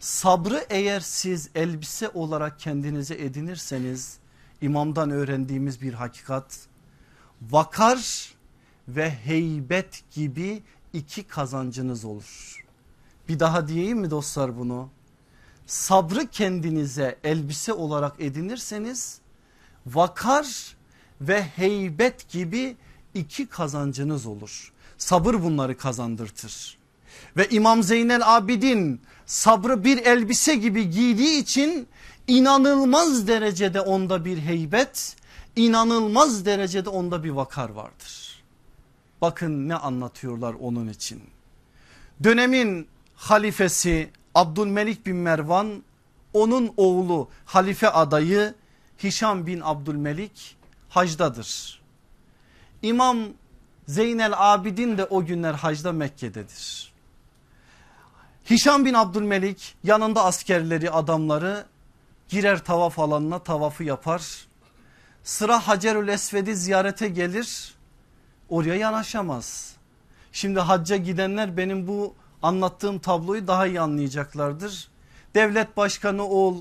Sabrı eğer siz elbise olarak kendinize edinirseniz imamdan öğrendiğimiz bir hakikat vakar ve heybet gibi iki kazancınız olur. Bir daha diyeyim mi dostlar bunu? Sabrı kendinize elbise olarak edinirseniz vakar ve heybet gibi iki kazancınız olur. Sabır bunları kazandırtır. Ve İmam Zeynel Abidin sabrı bir elbise gibi giydiği için inanılmaz derecede onda bir heybet, inanılmaz derecede onda bir vakar vardır. Bakın ne anlatıyorlar onun için. Dönemin halifesi Abdülmelik bin Mervan onun oğlu halife adayı Hişam bin Abdülmelik hacdadır. İmam Zeynel Abidin de o günler hacda Mekke'dedir. Hişam bin Abdülmelik yanında askerleri adamları girer tavaf alanına tavafı yapar. Sıra Hacerül Esved'i ziyarete gelir oraya yanaşamaz. Şimdi hacca gidenler benim bu anlattığım tabloyu daha iyi anlayacaklardır. Devlet başkanı ol,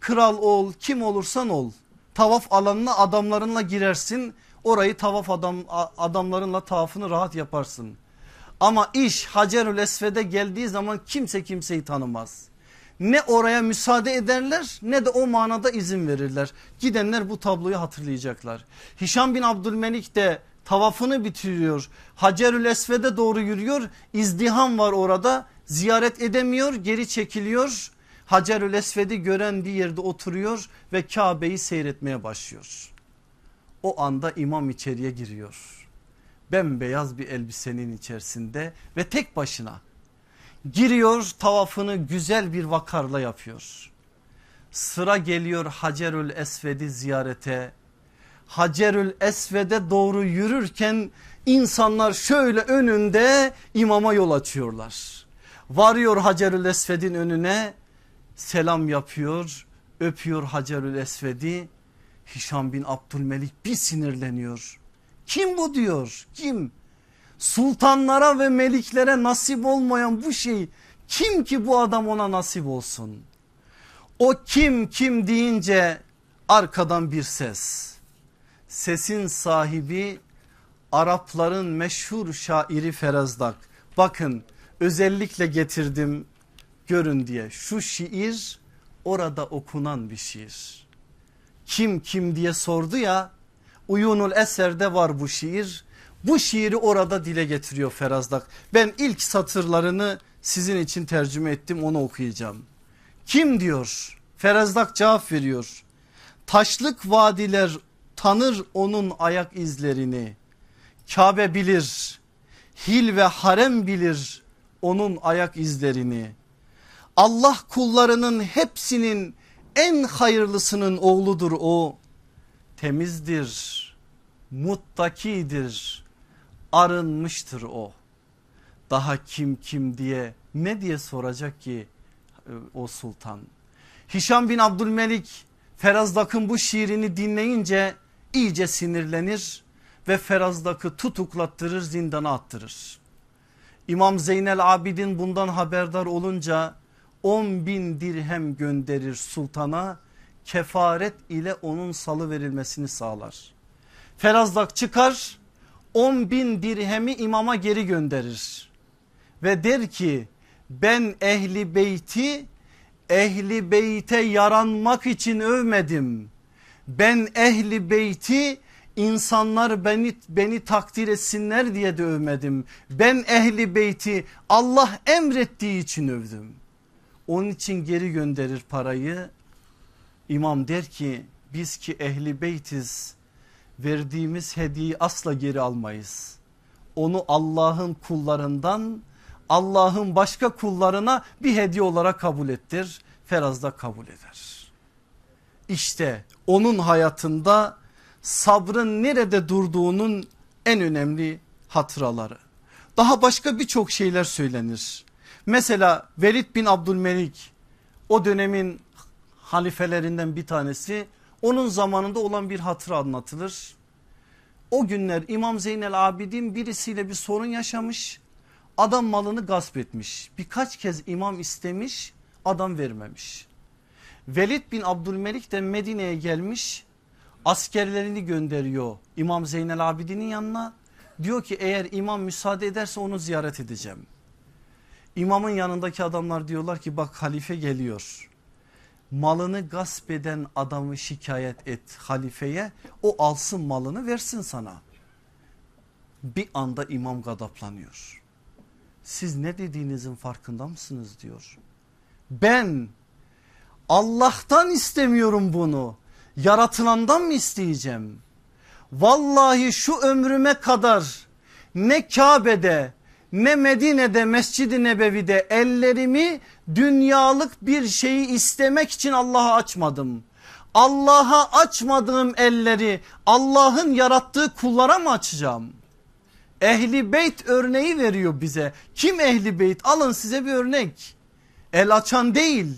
kral ol, kim olursan ol. Tavaf alanına adamlarınla girersin. Orayı tavaf adam, adamlarınla tavafını rahat yaparsın. Ama iş Hacerül Esved'e geldiği zaman kimse kimseyi tanımaz. Ne oraya müsaade ederler ne de o manada izin verirler. Gidenler bu tabloyu hatırlayacaklar. Hişam bin Abdülmelik de tavafını bitiriyor. Hacerül Esved'e doğru yürüyor. İzdiham var orada. Ziyaret edemiyor, geri çekiliyor. Hacerül Esved'i gören bir yerde oturuyor ve Kabe'yi seyretmeye başlıyor. O anda imam içeriye giriyor. Bembeyaz bir elbisenin içerisinde ve tek başına giriyor tavafını güzel bir vakarla yapıyor. Sıra geliyor Hacerül Esved'i ziyarete Hacerül Esved'e doğru yürürken insanlar şöyle önünde imama yol açıyorlar. Varıyor Hacerül Esved'in önüne selam yapıyor öpüyor Hacerül Esved'i. Hişam bin Abdülmelik bir sinirleniyor. Kim bu diyor kim? Sultanlara ve meliklere nasip olmayan bu şey kim ki bu adam ona nasip olsun? O kim kim deyince arkadan bir ses sesin sahibi Arapların meşhur şairi Ferazdak. Bakın özellikle getirdim görün diye şu şiir orada okunan bir şiir. Kim kim diye sordu ya Uyunul Eser'de var bu şiir. Bu şiiri orada dile getiriyor Ferazdak. Ben ilk satırlarını sizin için tercüme ettim onu okuyacağım. Kim diyor? Ferazdak cevap veriyor. Taşlık vadiler tanır onun ayak izlerini. Kabe bilir, hil ve harem bilir onun ayak izlerini. Allah kullarının hepsinin en hayırlısının oğludur o. Temizdir, muttakidir, arınmıştır o. Daha kim kim diye ne diye soracak ki e, o sultan. Hişam bin Abdülmelik Ferazdak'ın bu şiirini dinleyince iyice sinirlenir ve Ferazdak'ı tutuklattırır zindana attırır. İmam Zeynel Abidin bundan haberdar olunca 10 bin dirhem gönderir sultana kefaret ile onun salı verilmesini sağlar. Ferazdak çıkar 10 bin dirhemi imama geri gönderir ve der ki ben ehli beyti ehli beyte yaranmak için övmedim ben ehli beyti insanlar beni, beni takdir etsinler diye de övmedim. Ben ehli beyti Allah emrettiği için övdüm. Onun için geri gönderir parayı. İmam der ki biz ki ehli beytiz verdiğimiz hediyeyi asla geri almayız. Onu Allah'ın kullarından Allah'ın başka kullarına bir hediye olarak kabul ettir. Ferazda kabul eder. İşte onun hayatında sabrın nerede durduğunun en önemli hatıraları. Daha başka birçok şeyler söylenir. Mesela Velid bin Abdülmelik o dönemin halifelerinden bir tanesi onun zamanında olan bir hatıra anlatılır. O günler İmam Zeynel Abidin birisiyle bir sorun yaşamış. Adam malını gasp etmiş. Birkaç kez imam istemiş adam vermemiş. Velid bin Abdülmelik de Medine'ye gelmiş askerlerini gönderiyor İmam Zeynel Abidin'in yanına. Diyor ki eğer imam müsaade ederse onu ziyaret edeceğim. İmamın yanındaki adamlar diyorlar ki bak halife geliyor. Malını gasp eden adamı şikayet et halifeye o alsın malını versin sana. Bir anda imam gadaplanıyor. Siz ne dediğinizin farkında mısınız diyor. Ben Allah'tan istemiyorum bunu. Yaratılandan mı isteyeceğim? Vallahi şu ömrüme kadar ne Kabe'de ne Medine'de Mescid-i Nebevi'de ellerimi dünyalık bir şeyi istemek için Allah'a açmadım. Allah'a açmadığım elleri Allah'ın yarattığı kullara mı açacağım? Ehli beyt örneği veriyor bize. Kim ehli beyt? Alın size bir örnek. El açan değil.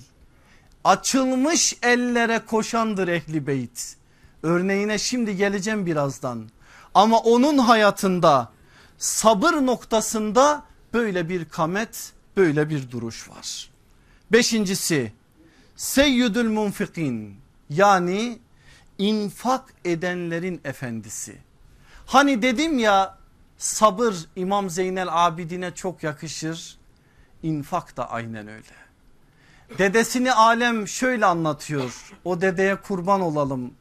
Açılmış ellere koşandır ehli beyt. Örneğine şimdi geleceğim birazdan. Ama onun hayatında sabır noktasında böyle bir kamet böyle bir duruş var. Beşincisi seyyidül munfikin yani infak edenlerin efendisi. Hani dedim ya sabır İmam Zeynel Abidine çok yakışır. İnfak da aynen öyle. Dedesini alem şöyle anlatıyor. O dedeye kurban olalım.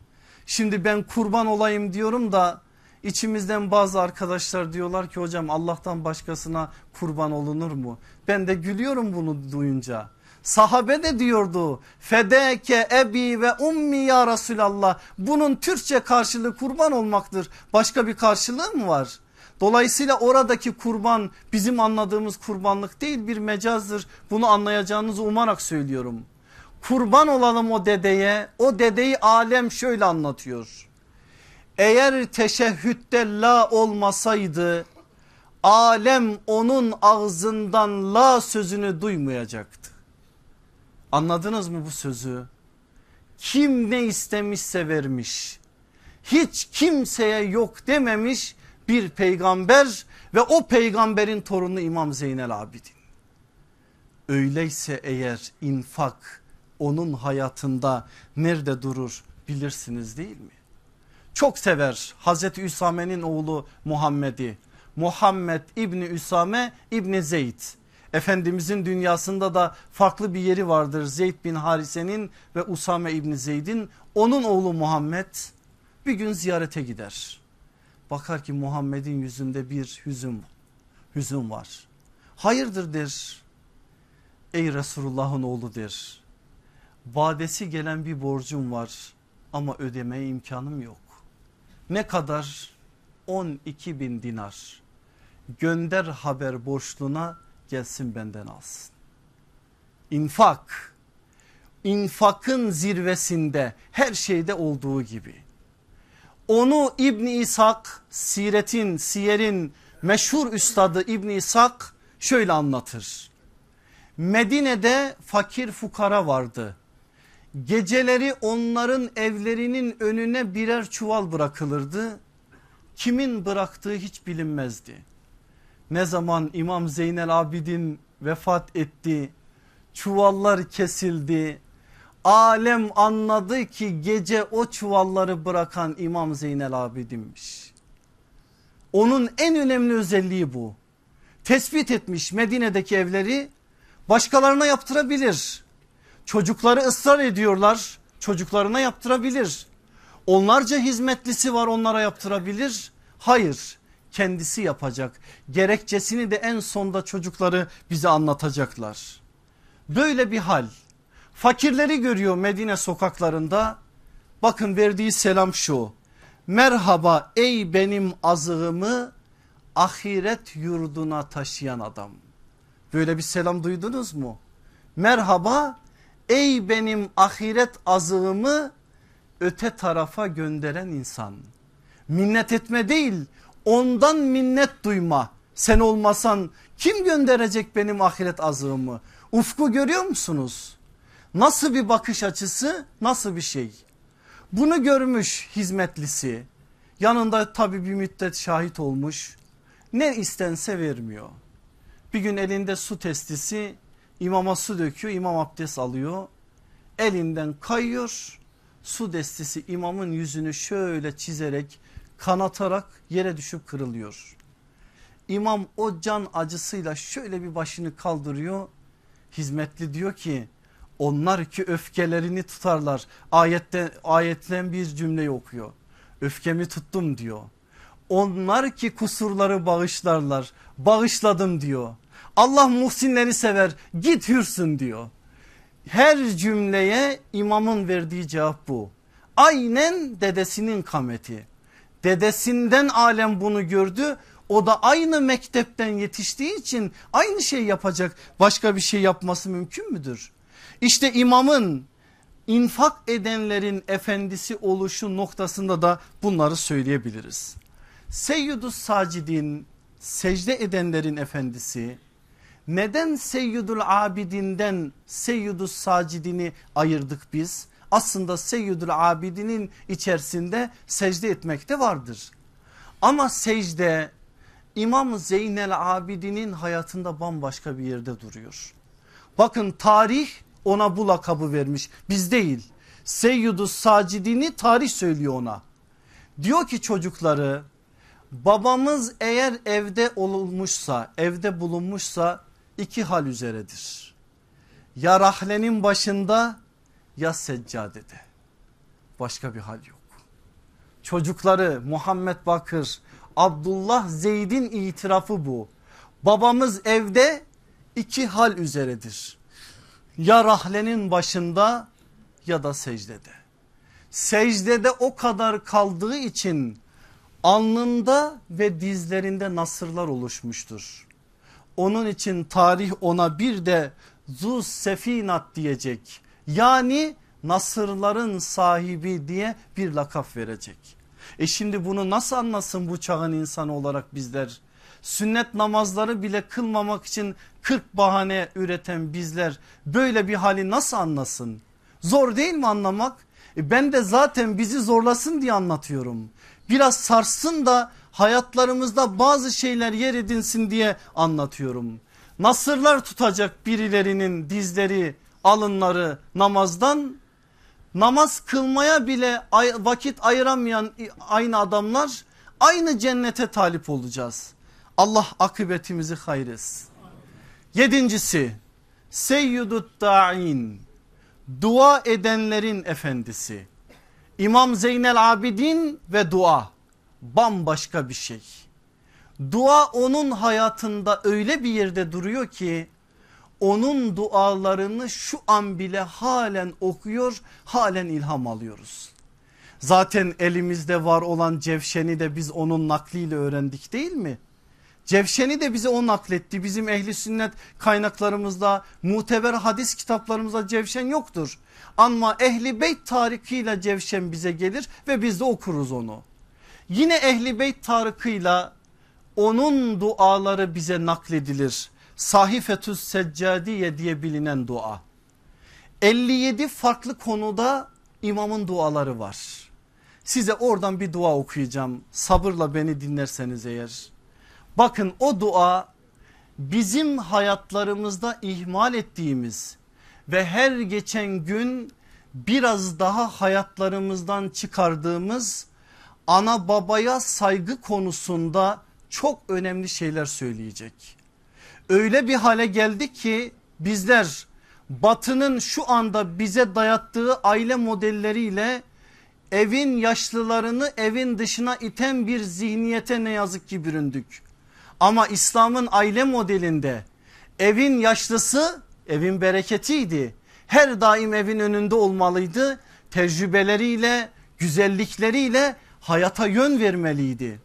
Şimdi ben kurban olayım diyorum da içimizden bazı arkadaşlar diyorlar ki hocam Allah'tan başkasına kurban olunur mu? Ben de gülüyorum bunu duyunca. Sahabe de diyordu fedeke ebi ve ummi ya Resulallah bunun Türkçe karşılığı kurban olmaktır başka bir karşılığı mı var? Dolayısıyla oradaki kurban bizim anladığımız kurbanlık değil bir mecazdır bunu anlayacağınızı umarak söylüyorum. Kurban olalım o dedeye o dedeyi alem şöyle anlatıyor. Eğer teşehhütte la olmasaydı alem onun ağzından la sözünü duymayacaktı. Anladınız mı bu sözü? Kim ne istemişse vermiş. Hiç kimseye yok dememiş bir peygamber ve o peygamberin torunu İmam Zeynel Abidin. Öyleyse eğer infak onun hayatında nerede durur bilirsiniz değil mi? Çok sever Hazreti Üsame'nin oğlu Muhammed'i. Muhammed İbni Üsame İbni Zeyd. Efendimizin dünyasında da farklı bir yeri vardır. Zeyd bin Harise'nin ve Usame İbni Zeyd'in onun oğlu Muhammed bir gün ziyarete gider. Bakar ki Muhammed'in yüzünde bir hüzün, hüzün var. Hayırdır der. Ey Resulullah'ın oğlu der. Vadesi gelen bir borcum var ama ödemeye imkanım yok. Ne kadar? 12 bin dinar. Gönder haber borçluna gelsin benden alsın. İnfak. İnfakın zirvesinde her şeyde olduğu gibi. Onu İbni İshak siretin siyerin meşhur üstadı İbni İshak şöyle anlatır. Medine'de fakir fukara vardı. Geceleri onların evlerinin önüne birer çuval bırakılırdı. Kimin bıraktığı hiç bilinmezdi. Ne zaman İmam Zeynel Abidin vefat etti, çuvallar kesildi, Alem anladı ki gece o çuvalları bırakan İmam Zeynel Abidin'miş. Onun en önemli özelliği bu. Tespit etmiş Medine'deki evleri başkalarına yaptırabilir. Çocukları ısrar ediyorlar çocuklarına yaptırabilir. Onlarca hizmetlisi var onlara yaptırabilir. Hayır kendisi yapacak. Gerekçesini de en sonda çocukları bize anlatacaklar. Böyle bir hal Fakirleri görüyor Medine sokaklarında. Bakın verdiği selam şu. Merhaba ey benim azığımı ahiret yurduna taşıyan adam. Böyle bir selam duydunuz mu? Merhaba ey benim ahiret azığımı öte tarafa gönderen insan. Minnet etme değil ondan minnet duyma. Sen olmasan kim gönderecek benim ahiret azığımı? Ufku görüyor musunuz? Nasıl bir bakış açısı nasıl bir şey? Bunu görmüş hizmetlisi yanında tabi bir müddet şahit olmuş ne istense vermiyor. Bir gün elinde su testisi imama su döküyor imam abdest alıyor elinden kayıyor su destisi imamın yüzünü şöyle çizerek kanatarak yere düşüp kırılıyor. İmam o can acısıyla şöyle bir başını kaldırıyor hizmetli diyor ki onlar ki öfkelerini tutarlar. Ayette, ayetten bir cümle okuyor. Öfkemi tuttum diyor. Onlar ki kusurları bağışlarlar. Bağışladım diyor. Allah muhsinleri sever git hürsün diyor. Her cümleye imamın verdiği cevap bu. Aynen dedesinin kameti. Dedesinden alem bunu gördü. O da aynı mektepten yetiştiği için aynı şey yapacak. Başka bir şey yapması mümkün müdür? İşte imamın infak edenlerin efendisi oluşu noktasında da bunları söyleyebiliriz. Seyyidus Sacidin secde edenlerin efendisi neden Seyyidul Abidin'den Seyyidus Sacidini ayırdık biz? Aslında Seyyidul Abidinin içerisinde secde etmek de vardır. Ama secde İmam Zeynel Abidin'in hayatında bambaşka bir yerde duruyor. Bakın tarih ona bu lakabı vermiş biz değil. Seyyidus Sacidini tarih söylüyor ona. Diyor ki çocukları babamız eğer evde olmuşsa evde bulunmuşsa iki hal üzeredir. Ya rahlenin başında ya seccadede başka bir hal yok. Çocukları Muhammed Bakır Abdullah Zeyd'in itirafı bu. Babamız evde iki hal üzeredir. Ya rahlenin başında ya da secdede. Secdede o kadar kaldığı için alnında ve dizlerinde nasırlar oluşmuştur. Onun için tarih ona bir de Zuz Sefinat diyecek. Yani nasırların sahibi diye bir lakaf verecek. E şimdi bunu nasıl anlasın bu çağın insanı olarak bizler? Sünnet namazları bile kılmamak için 40 bahane üreten bizler böyle bir hali nasıl anlasın? Zor değil mi anlamak? E ben de zaten bizi zorlasın diye anlatıyorum. Biraz sarsın da hayatlarımızda bazı şeyler yer edinsin diye anlatıyorum. Nasırlar tutacak birilerinin dizleri alınları namazdan namaz kılmaya bile vakit ayıramayan aynı adamlar aynı cennete talip olacağız. Allah akıbetimizi hayretsin. Yedincisi Seyyidut Da'in dua edenlerin efendisi. İmam Zeynel Abidin ve dua bambaşka bir şey. Dua onun hayatında öyle bir yerde duruyor ki onun dualarını şu an bile halen okuyor halen ilham alıyoruz. Zaten elimizde var olan cevşeni de biz onun nakliyle öğrendik değil mi? Cevşeni de bize o nakletti. Bizim ehli sünnet kaynaklarımızda muteber hadis kitaplarımızda cevşen yoktur. Ama ehli beyt tarikiyle cevşen bize gelir ve biz de okuruz onu. Yine ehli beyt tarikıyla onun duaları bize nakledilir. Sahifetüs Seccadiye diye bilinen dua. 57 farklı konuda imamın duaları var. Size oradan bir dua okuyacağım. Sabırla beni dinlerseniz eğer. Bakın o dua bizim hayatlarımızda ihmal ettiğimiz ve her geçen gün biraz daha hayatlarımızdan çıkardığımız ana babaya saygı konusunda çok önemli şeyler söyleyecek. Öyle bir hale geldi ki bizler batının şu anda bize dayattığı aile modelleriyle evin yaşlılarını evin dışına iten bir zihniyete ne yazık ki büründük. Ama İslam'ın aile modelinde evin yaşlısı evin bereketiydi. Her daim evin önünde olmalıydı. Tecrübeleriyle, güzellikleriyle hayata yön vermeliydi.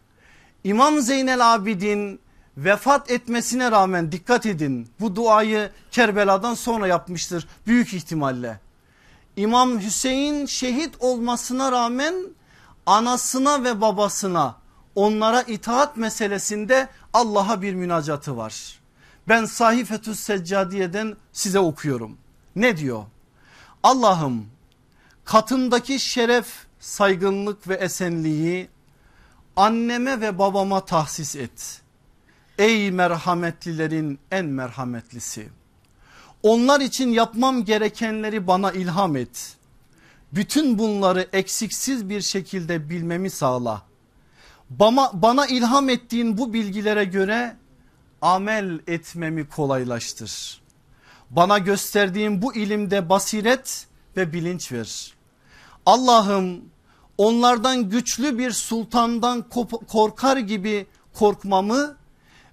İmam Zeynel Abidin vefat etmesine rağmen dikkat edin bu duayı Kerbela'dan sonra yapmıştır büyük ihtimalle. İmam Hüseyin şehit olmasına rağmen anasına ve babasına onlara itaat meselesinde Allah'a bir münacatı var. Ben Sahifetüs Seccadiye'den size okuyorum. Ne diyor? Allah'ım katındaki şeref, saygınlık ve esenliği anneme ve babama tahsis et. Ey merhametlilerin en merhametlisi. Onlar için yapmam gerekenleri bana ilham et. Bütün bunları eksiksiz bir şekilde bilmemi sağla. Bana, bana ilham ettiğin bu bilgilere göre amel etmemi kolaylaştır. Bana gösterdiğin bu ilimde basiret ve bilinç ver. Allah'ım onlardan güçlü bir sultandan korkar gibi korkmamı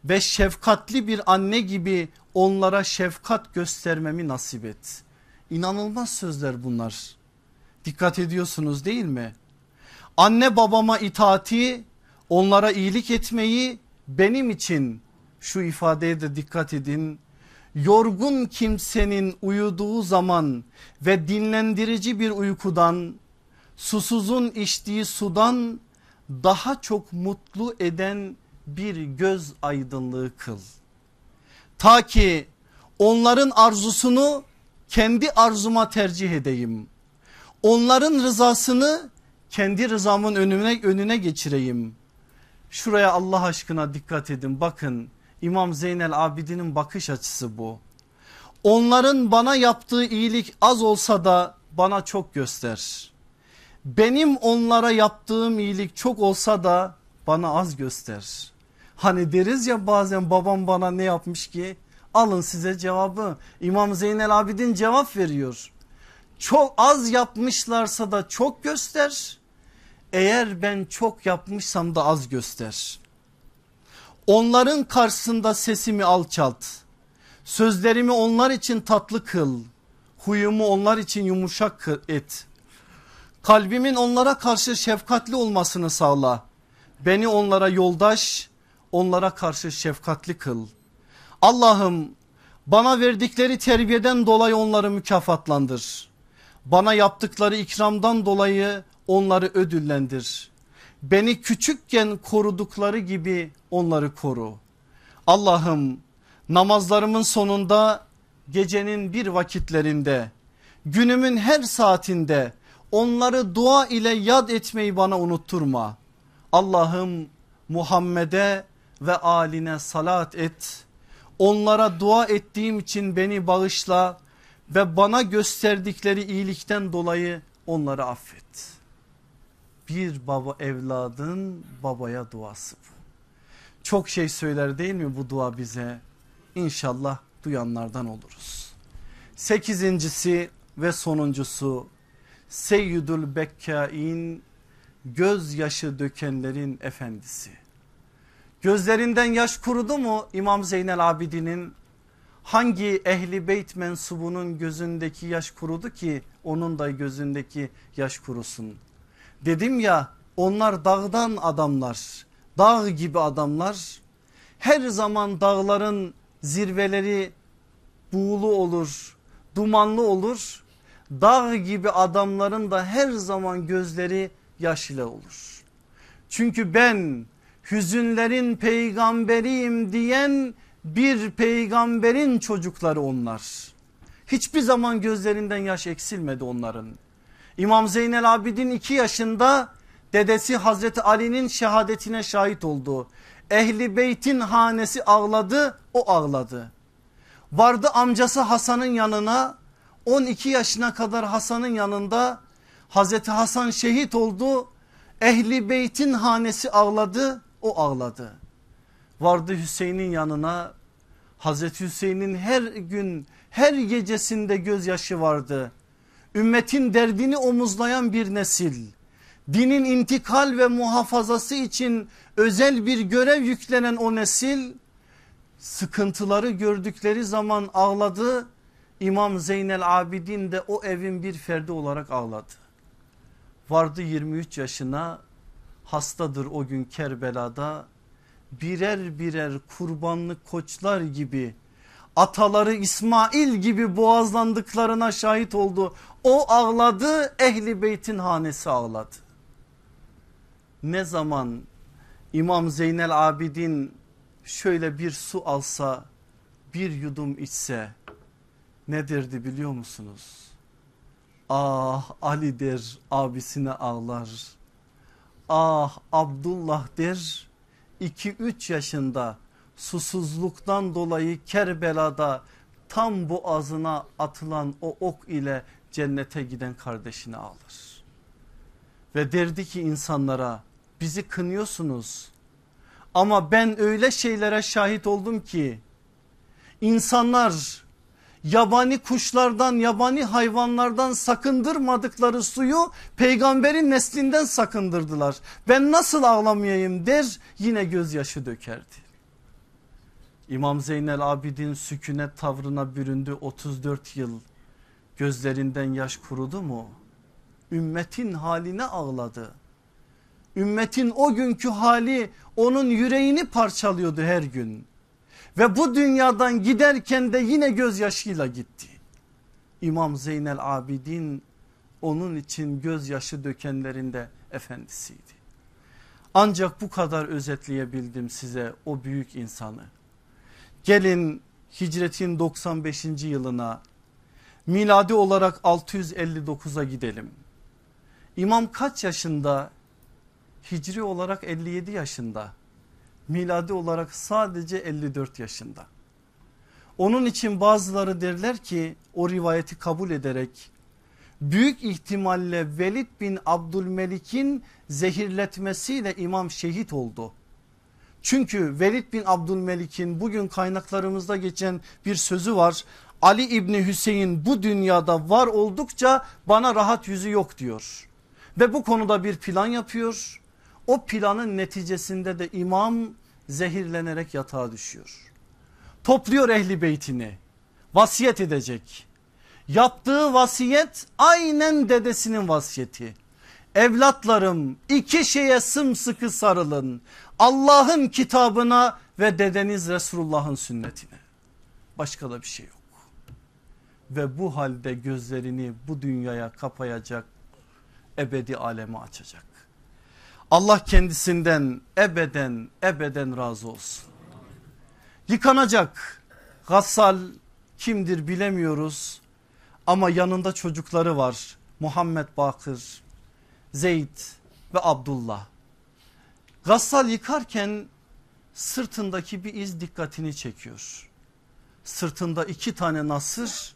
ve şefkatli bir anne gibi onlara şefkat göstermemi nasip et. İnanılmaz sözler bunlar. Dikkat ediyorsunuz değil mi? Anne babama itaati, onlara iyilik etmeyi benim için şu ifadeye de dikkat edin. Yorgun kimsenin uyuduğu zaman ve dinlendirici bir uykudan, susuzun içtiği sudan daha çok mutlu eden bir göz aydınlığı kıl. Ta ki onların arzusunu kendi arzuma tercih edeyim. Onların rızasını kendi rızamın önüne, önüne geçireyim. Şuraya Allah aşkına dikkat edin bakın İmam Zeynel Abidin'in bakış açısı bu. Onların bana yaptığı iyilik az olsa da bana çok göster. Benim onlara yaptığım iyilik çok olsa da bana az göster. Hani deriz ya bazen babam bana ne yapmış ki alın size cevabı. İmam Zeynel Abidin cevap veriyor. Çok az yapmışlarsa da çok göster. Eğer ben çok yapmışsam da az göster. Onların karşısında sesimi alçalt. Sözlerimi onlar için tatlı kıl. Huyumu onlar için yumuşak et. Kalbimin onlara karşı şefkatli olmasını sağla. Beni onlara yoldaş, onlara karşı şefkatli kıl. Allah'ım bana verdikleri terbiyeden dolayı onları mükafatlandır. Bana yaptıkları ikramdan dolayı onları ödüllendir. Beni küçükken korudukları gibi onları koru. Allah'ım namazlarımın sonunda gecenin bir vakitlerinde günümün her saatinde onları dua ile yad etmeyi bana unutturma. Allah'ım Muhammed'e ve aline salat et. Onlara dua ettiğim için beni bağışla ve bana gösterdikleri iyilikten dolayı onları affet. Bir baba evladın babaya duası bu. Çok şey söyler değil mi bu dua bize? İnşallah duyanlardan oluruz. Sekizincisi ve sonuncusu Seyyidül Bekkain gözyaşı dökenlerin efendisi. Gözlerinden yaş kurudu mu İmam Zeynel Abidin'in hangi ehli beyt mensubunun gözündeki yaş kurudu ki onun da gözündeki yaş kurusun. Dedim ya onlar dağdan adamlar dağ gibi adamlar her zaman dağların zirveleri buğulu olur dumanlı olur dağ gibi adamların da her zaman gözleri yaş ile olur. Çünkü ben hüzünlerin peygamberiyim diyen bir peygamberin çocukları onlar. Hiçbir zaman gözlerinden yaş eksilmedi onların. İmam Zeynel Abidin 2 yaşında dedesi Hazreti Ali'nin şehadetine şahit oldu. Ehli beytin hanesi ağladı o ağladı. Vardı amcası Hasan'ın yanına 12 yaşına kadar Hasan'ın yanında Hazreti Hasan şehit oldu. Ehli beytin hanesi ağladı o ağladı. Vardı Hüseyin'in yanına Hazreti Hüseyin'in her gün her gecesinde gözyaşı vardı. Ümmetin derdini omuzlayan bir nesil. Dinin intikal ve muhafazası için özel bir görev yüklenen o nesil sıkıntıları gördükleri zaman ağladı. İmam Zeynel Abidin de o evin bir ferdi olarak ağladı. Vardı 23 yaşına hastadır o gün Kerbela'da birer birer kurbanlık koçlar gibi ataları İsmail gibi boğazlandıklarına şahit oldu. O ağladı ehli beytin hanesi ağladı. Ne zaman İmam Zeynel Abidin şöyle bir su alsa bir yudum içse ne derdi biliyor musunuz? Ah Ali der abisine ağlar. Ah Abdullah der 2-3 yaşında susuzluktan dolayı Kerbela'da tam boğazına atılan o ok ile cennete giden kardeşini alır. Ve derdi ki insanlara bizi kınıyorsunuz ama ben öyle şeylere şahit oldum ki insanlar yabani kuşlardan yabani hayvanlardan sakındırmadıkları suyu peygamberin neslinden sakındırdılar. Ben nasıl ağlamayayım der yine gözyaşı dökerdi. İmam Zeynel Abidin sükunet tavrına büründü 34 yıl. Gözlerinden yaş kurudu mu? Ümmetin haline ağladı. Ümmetin o günkü hali onun yüreğini parçalıyordu her gün. Ve bu dünyadan giderken de yine gözyaşıyla gitti. İmam Zeynel Abidin onun için gözyaşı dökenlerinde efendisiydi. Ancak bu kadar özetleyebildim size o büyük insanı. Gelin hicretin 95. yılına miladi olarak 659'a gidelim. İmam kaç yaşında? Hicri olarak 57 yaşında. Miladi olarak sadece 54 yaşında. Onun için bazıları derler ki o rivayeti kabul ederek büyük ihtimalle Velid bin Abdülmelik'in zehirletmesiyle imam şehit oldu. Çünkü Velid bin Abdülmelik'in bugün kaynaklarımızda geçen bir sözü var. Ali İbni Hüseyin bu dünyada var oldukça bana rahat yüzü yok diyor. Ve bu konuda bir plan yapıyor. O planın neticesinde de imam zehirlenerek yatağa düşüyor. Topluyor ehli beytini vasiyet edecek. Yaptığı vasiyet aynen dedesinin vasiyeti. Evlatlarım iki şeye sımsıkı sarılın. Allah'ın kitabına ve dedeniz Resulullah'ın sünnetine. Başka da bir şey yok. Ve bu halde gözlerini bu dünyaya kapayacak ebedi alemi açacak. Allah kendisinden ebeden ebeden razı olsun. Yıkanacak. Gassal kimdir bilemiyoruz ama yanında çocukları var. Muhammed Bakır, Zeyd ve Abdullah. Gassal yıkarken sırtındaki bir iz dikkatini çekiyor. Sırtında iki tane nasır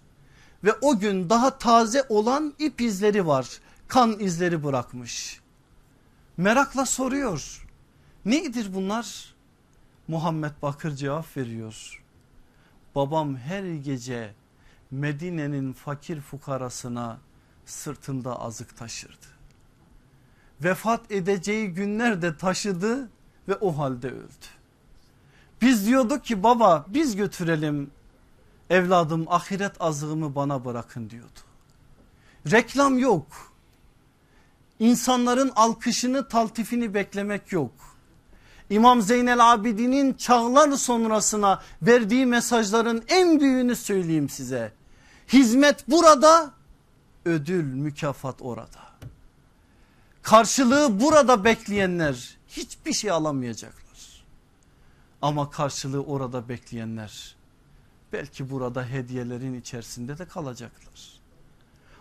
ve o gün daha taze olan ip izleri var. Kan izleri bırakmış. Merakla soruyor. Nedir bunlar? Muhammed Bakır cevap veriyor. Babam her gece Medine'nin fakir fukarasına sırtında azık taşırdı. Vefat edeceği günlerde taşıdı ve o halde öldü. Biz diyorduk ki baba biz götürelim evladım ahiret azığımı bana bırakın diyordu. Reklam yok. İnsanların alkışını taltifini beklemek yok. İmam Zeynel Abidin'in çağlar sonrasına verdiği mesajların en büyüğünü söyleyeyim size. Hizmet burada ödül mükafat orada. Karşılığı burada bekleyenler hiçbir şey alamayacaklar. Ama karşılığı orada bekleyenler belki burada hediyelerin içerisinde de kalacaklar.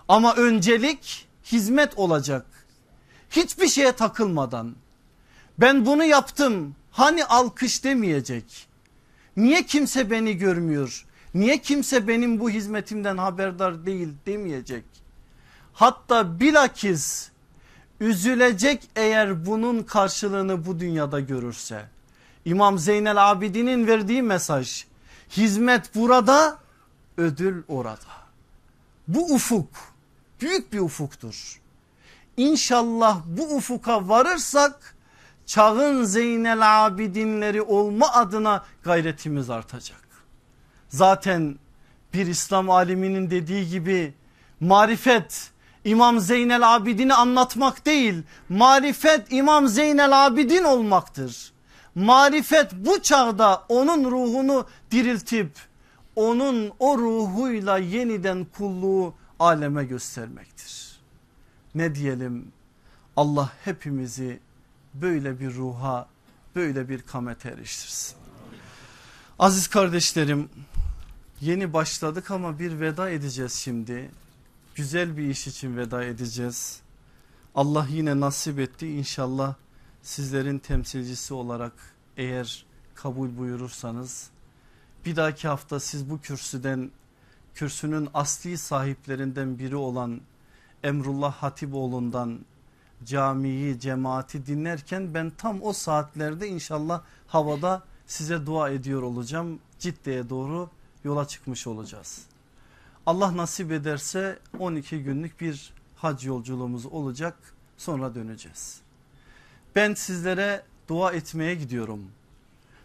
Ama öncelik hizmet olacak. Hiçbir şeye takılmadan ben bunu yaptım hani alkış demeyecek. Niye kimse beni görmüyor? Niye kimse benim bu hizmetimden haberdar değil demeyecek. Hatta bilakis üzülecek eğer bunun karşılığını bu dünyada görürse. İmam Zeynel Abidin'in verdiği mesaj hizmet burada ödül orada. Bu ufuk büyük bir ufuktur. İnşallah bu ufuka varırsak çağın Zeynel Abidinleri olma adına gayretimiz artacak. Zaten bir İslam aliminin dediği gibi marifet İmam Zeynel Abidin'i anlatmak değil marifet İmam Zeynel Abidin olmaktır. Marifet bu çağda onun ruhunu diriltip onun o ruhuyla yeniden kulluğu aleme göstermektir. Ne diyelim Allah hepimizi böyle bir ruha böyle bir kamete eriştirsin. Aziz kardeşlerim yeni başladık ama bir veda edeceğiz şimdi. Güzel bir iş için veda edeceğiz. Allah yine nasip etti inşallah sizlerin temsilcisi olarak eğer kabul buyurursanız bir dahaki hafta siz bu kürsüden kürsünün asli sahiplerinden biri olan Emrullah Hatipoğlu'ndan camiyi cemaati dinlerken ben tam o saatlerde inşallah havada size dua ediyor olacağım. Ciddiye doğru yola çıkmış olacağız. Allah nasip ederse 12 günlük bir hac yolculuğumuz olacak sonra döneceğiz. Ben sizlere dua etmeye gidiyorum.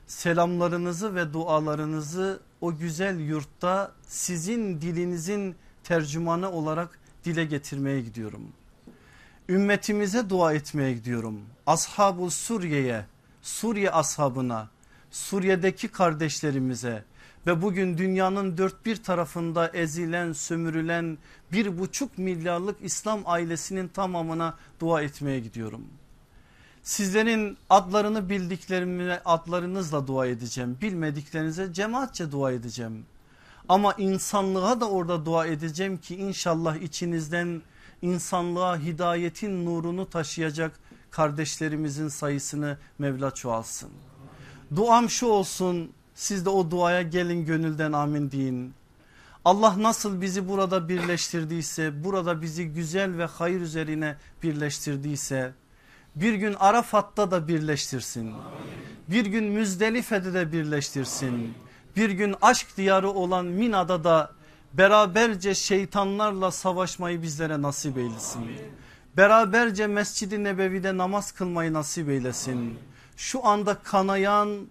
Selamlarınızı ve dualarınızı o güzel yurtta sizin dilinizin tercümanı olarak dile getirmeye gidiyorum. Ümmetimize dua etmeye gidiyorum. Ashabul Suriye'ye, Suriye ashabına, Suriye'deki kardeşlerimize ve bugün dünyanın dört bir tarafında ezilen, sömürülen bir buçuk milyarlık İslam ailesinin tamamına dua etmeye gidiyorum. Sizlerin adlarını bildiklerimi adlarınızla dua edeceğim. Bilmediklerinize cemaatçe dua edeceğim. Ama insanlığa da orada dua edeceğim ki inşallah içinizden insanlığa hidayetin nurunu taşıyacak kardeşlerimizin sayısını Mevla çoğalsın. Duam şu olsun siz de o duaya gelin gönülden amin deyin. Allah nasıl bizi burada birleştirdiyse burada bizi güzel ve hayır üzerine birleştirdiyse bir gün Arafat'ta da birleştirsin. Bir gün Müzdelife'de de birleştirsin. Bir gün aşk diyarı olan Mina'da da beraberce şeytanlarla savaşmayı bizlere nasip eylesin. Beraberce Mescid-i Nebevi'de namaz kılmayı nasip eylesin. Şu anda kanayan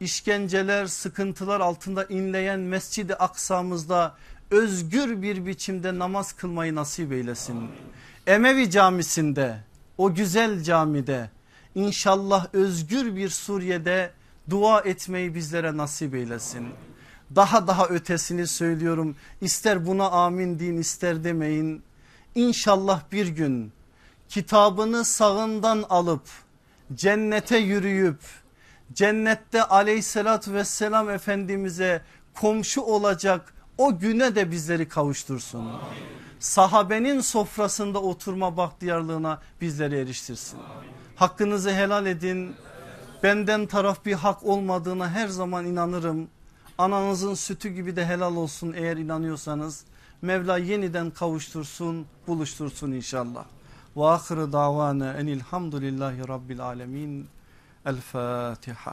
işkenceler, sıkıntılar altında inleyen Mescid-i Aksa'mızda özgür bir biçimde namaz kılmayı nasip eylesin. Emevi camisinde o güzel camide inşallah özgür bir Suriye'de dua etmeyi bizlere nasip eylesin. Daha daha ötesini söylüyorum ister buna amin deyin ister demeyin. İnşallah bir gün kitabını sağından alıp cennete yürüyüp cennette aleyhissalatü vesselam efendimize komşu olacak o güne de bizleri kavuştursun. Sahabenin sofrasında oturma bahtiyarlığına bizleri eriştirsin. Hakkınızı helal edin. Benden taraf bir hak olmadığına her zaman inanırım. Ananızın sütü gibi de helal olsun eğer inanıyorsanız. Mevla yeniden kavuştursun, buluştursun inşallah. Ve ahire davana enilhamdülillahi rabbil alemin. El Fatiha.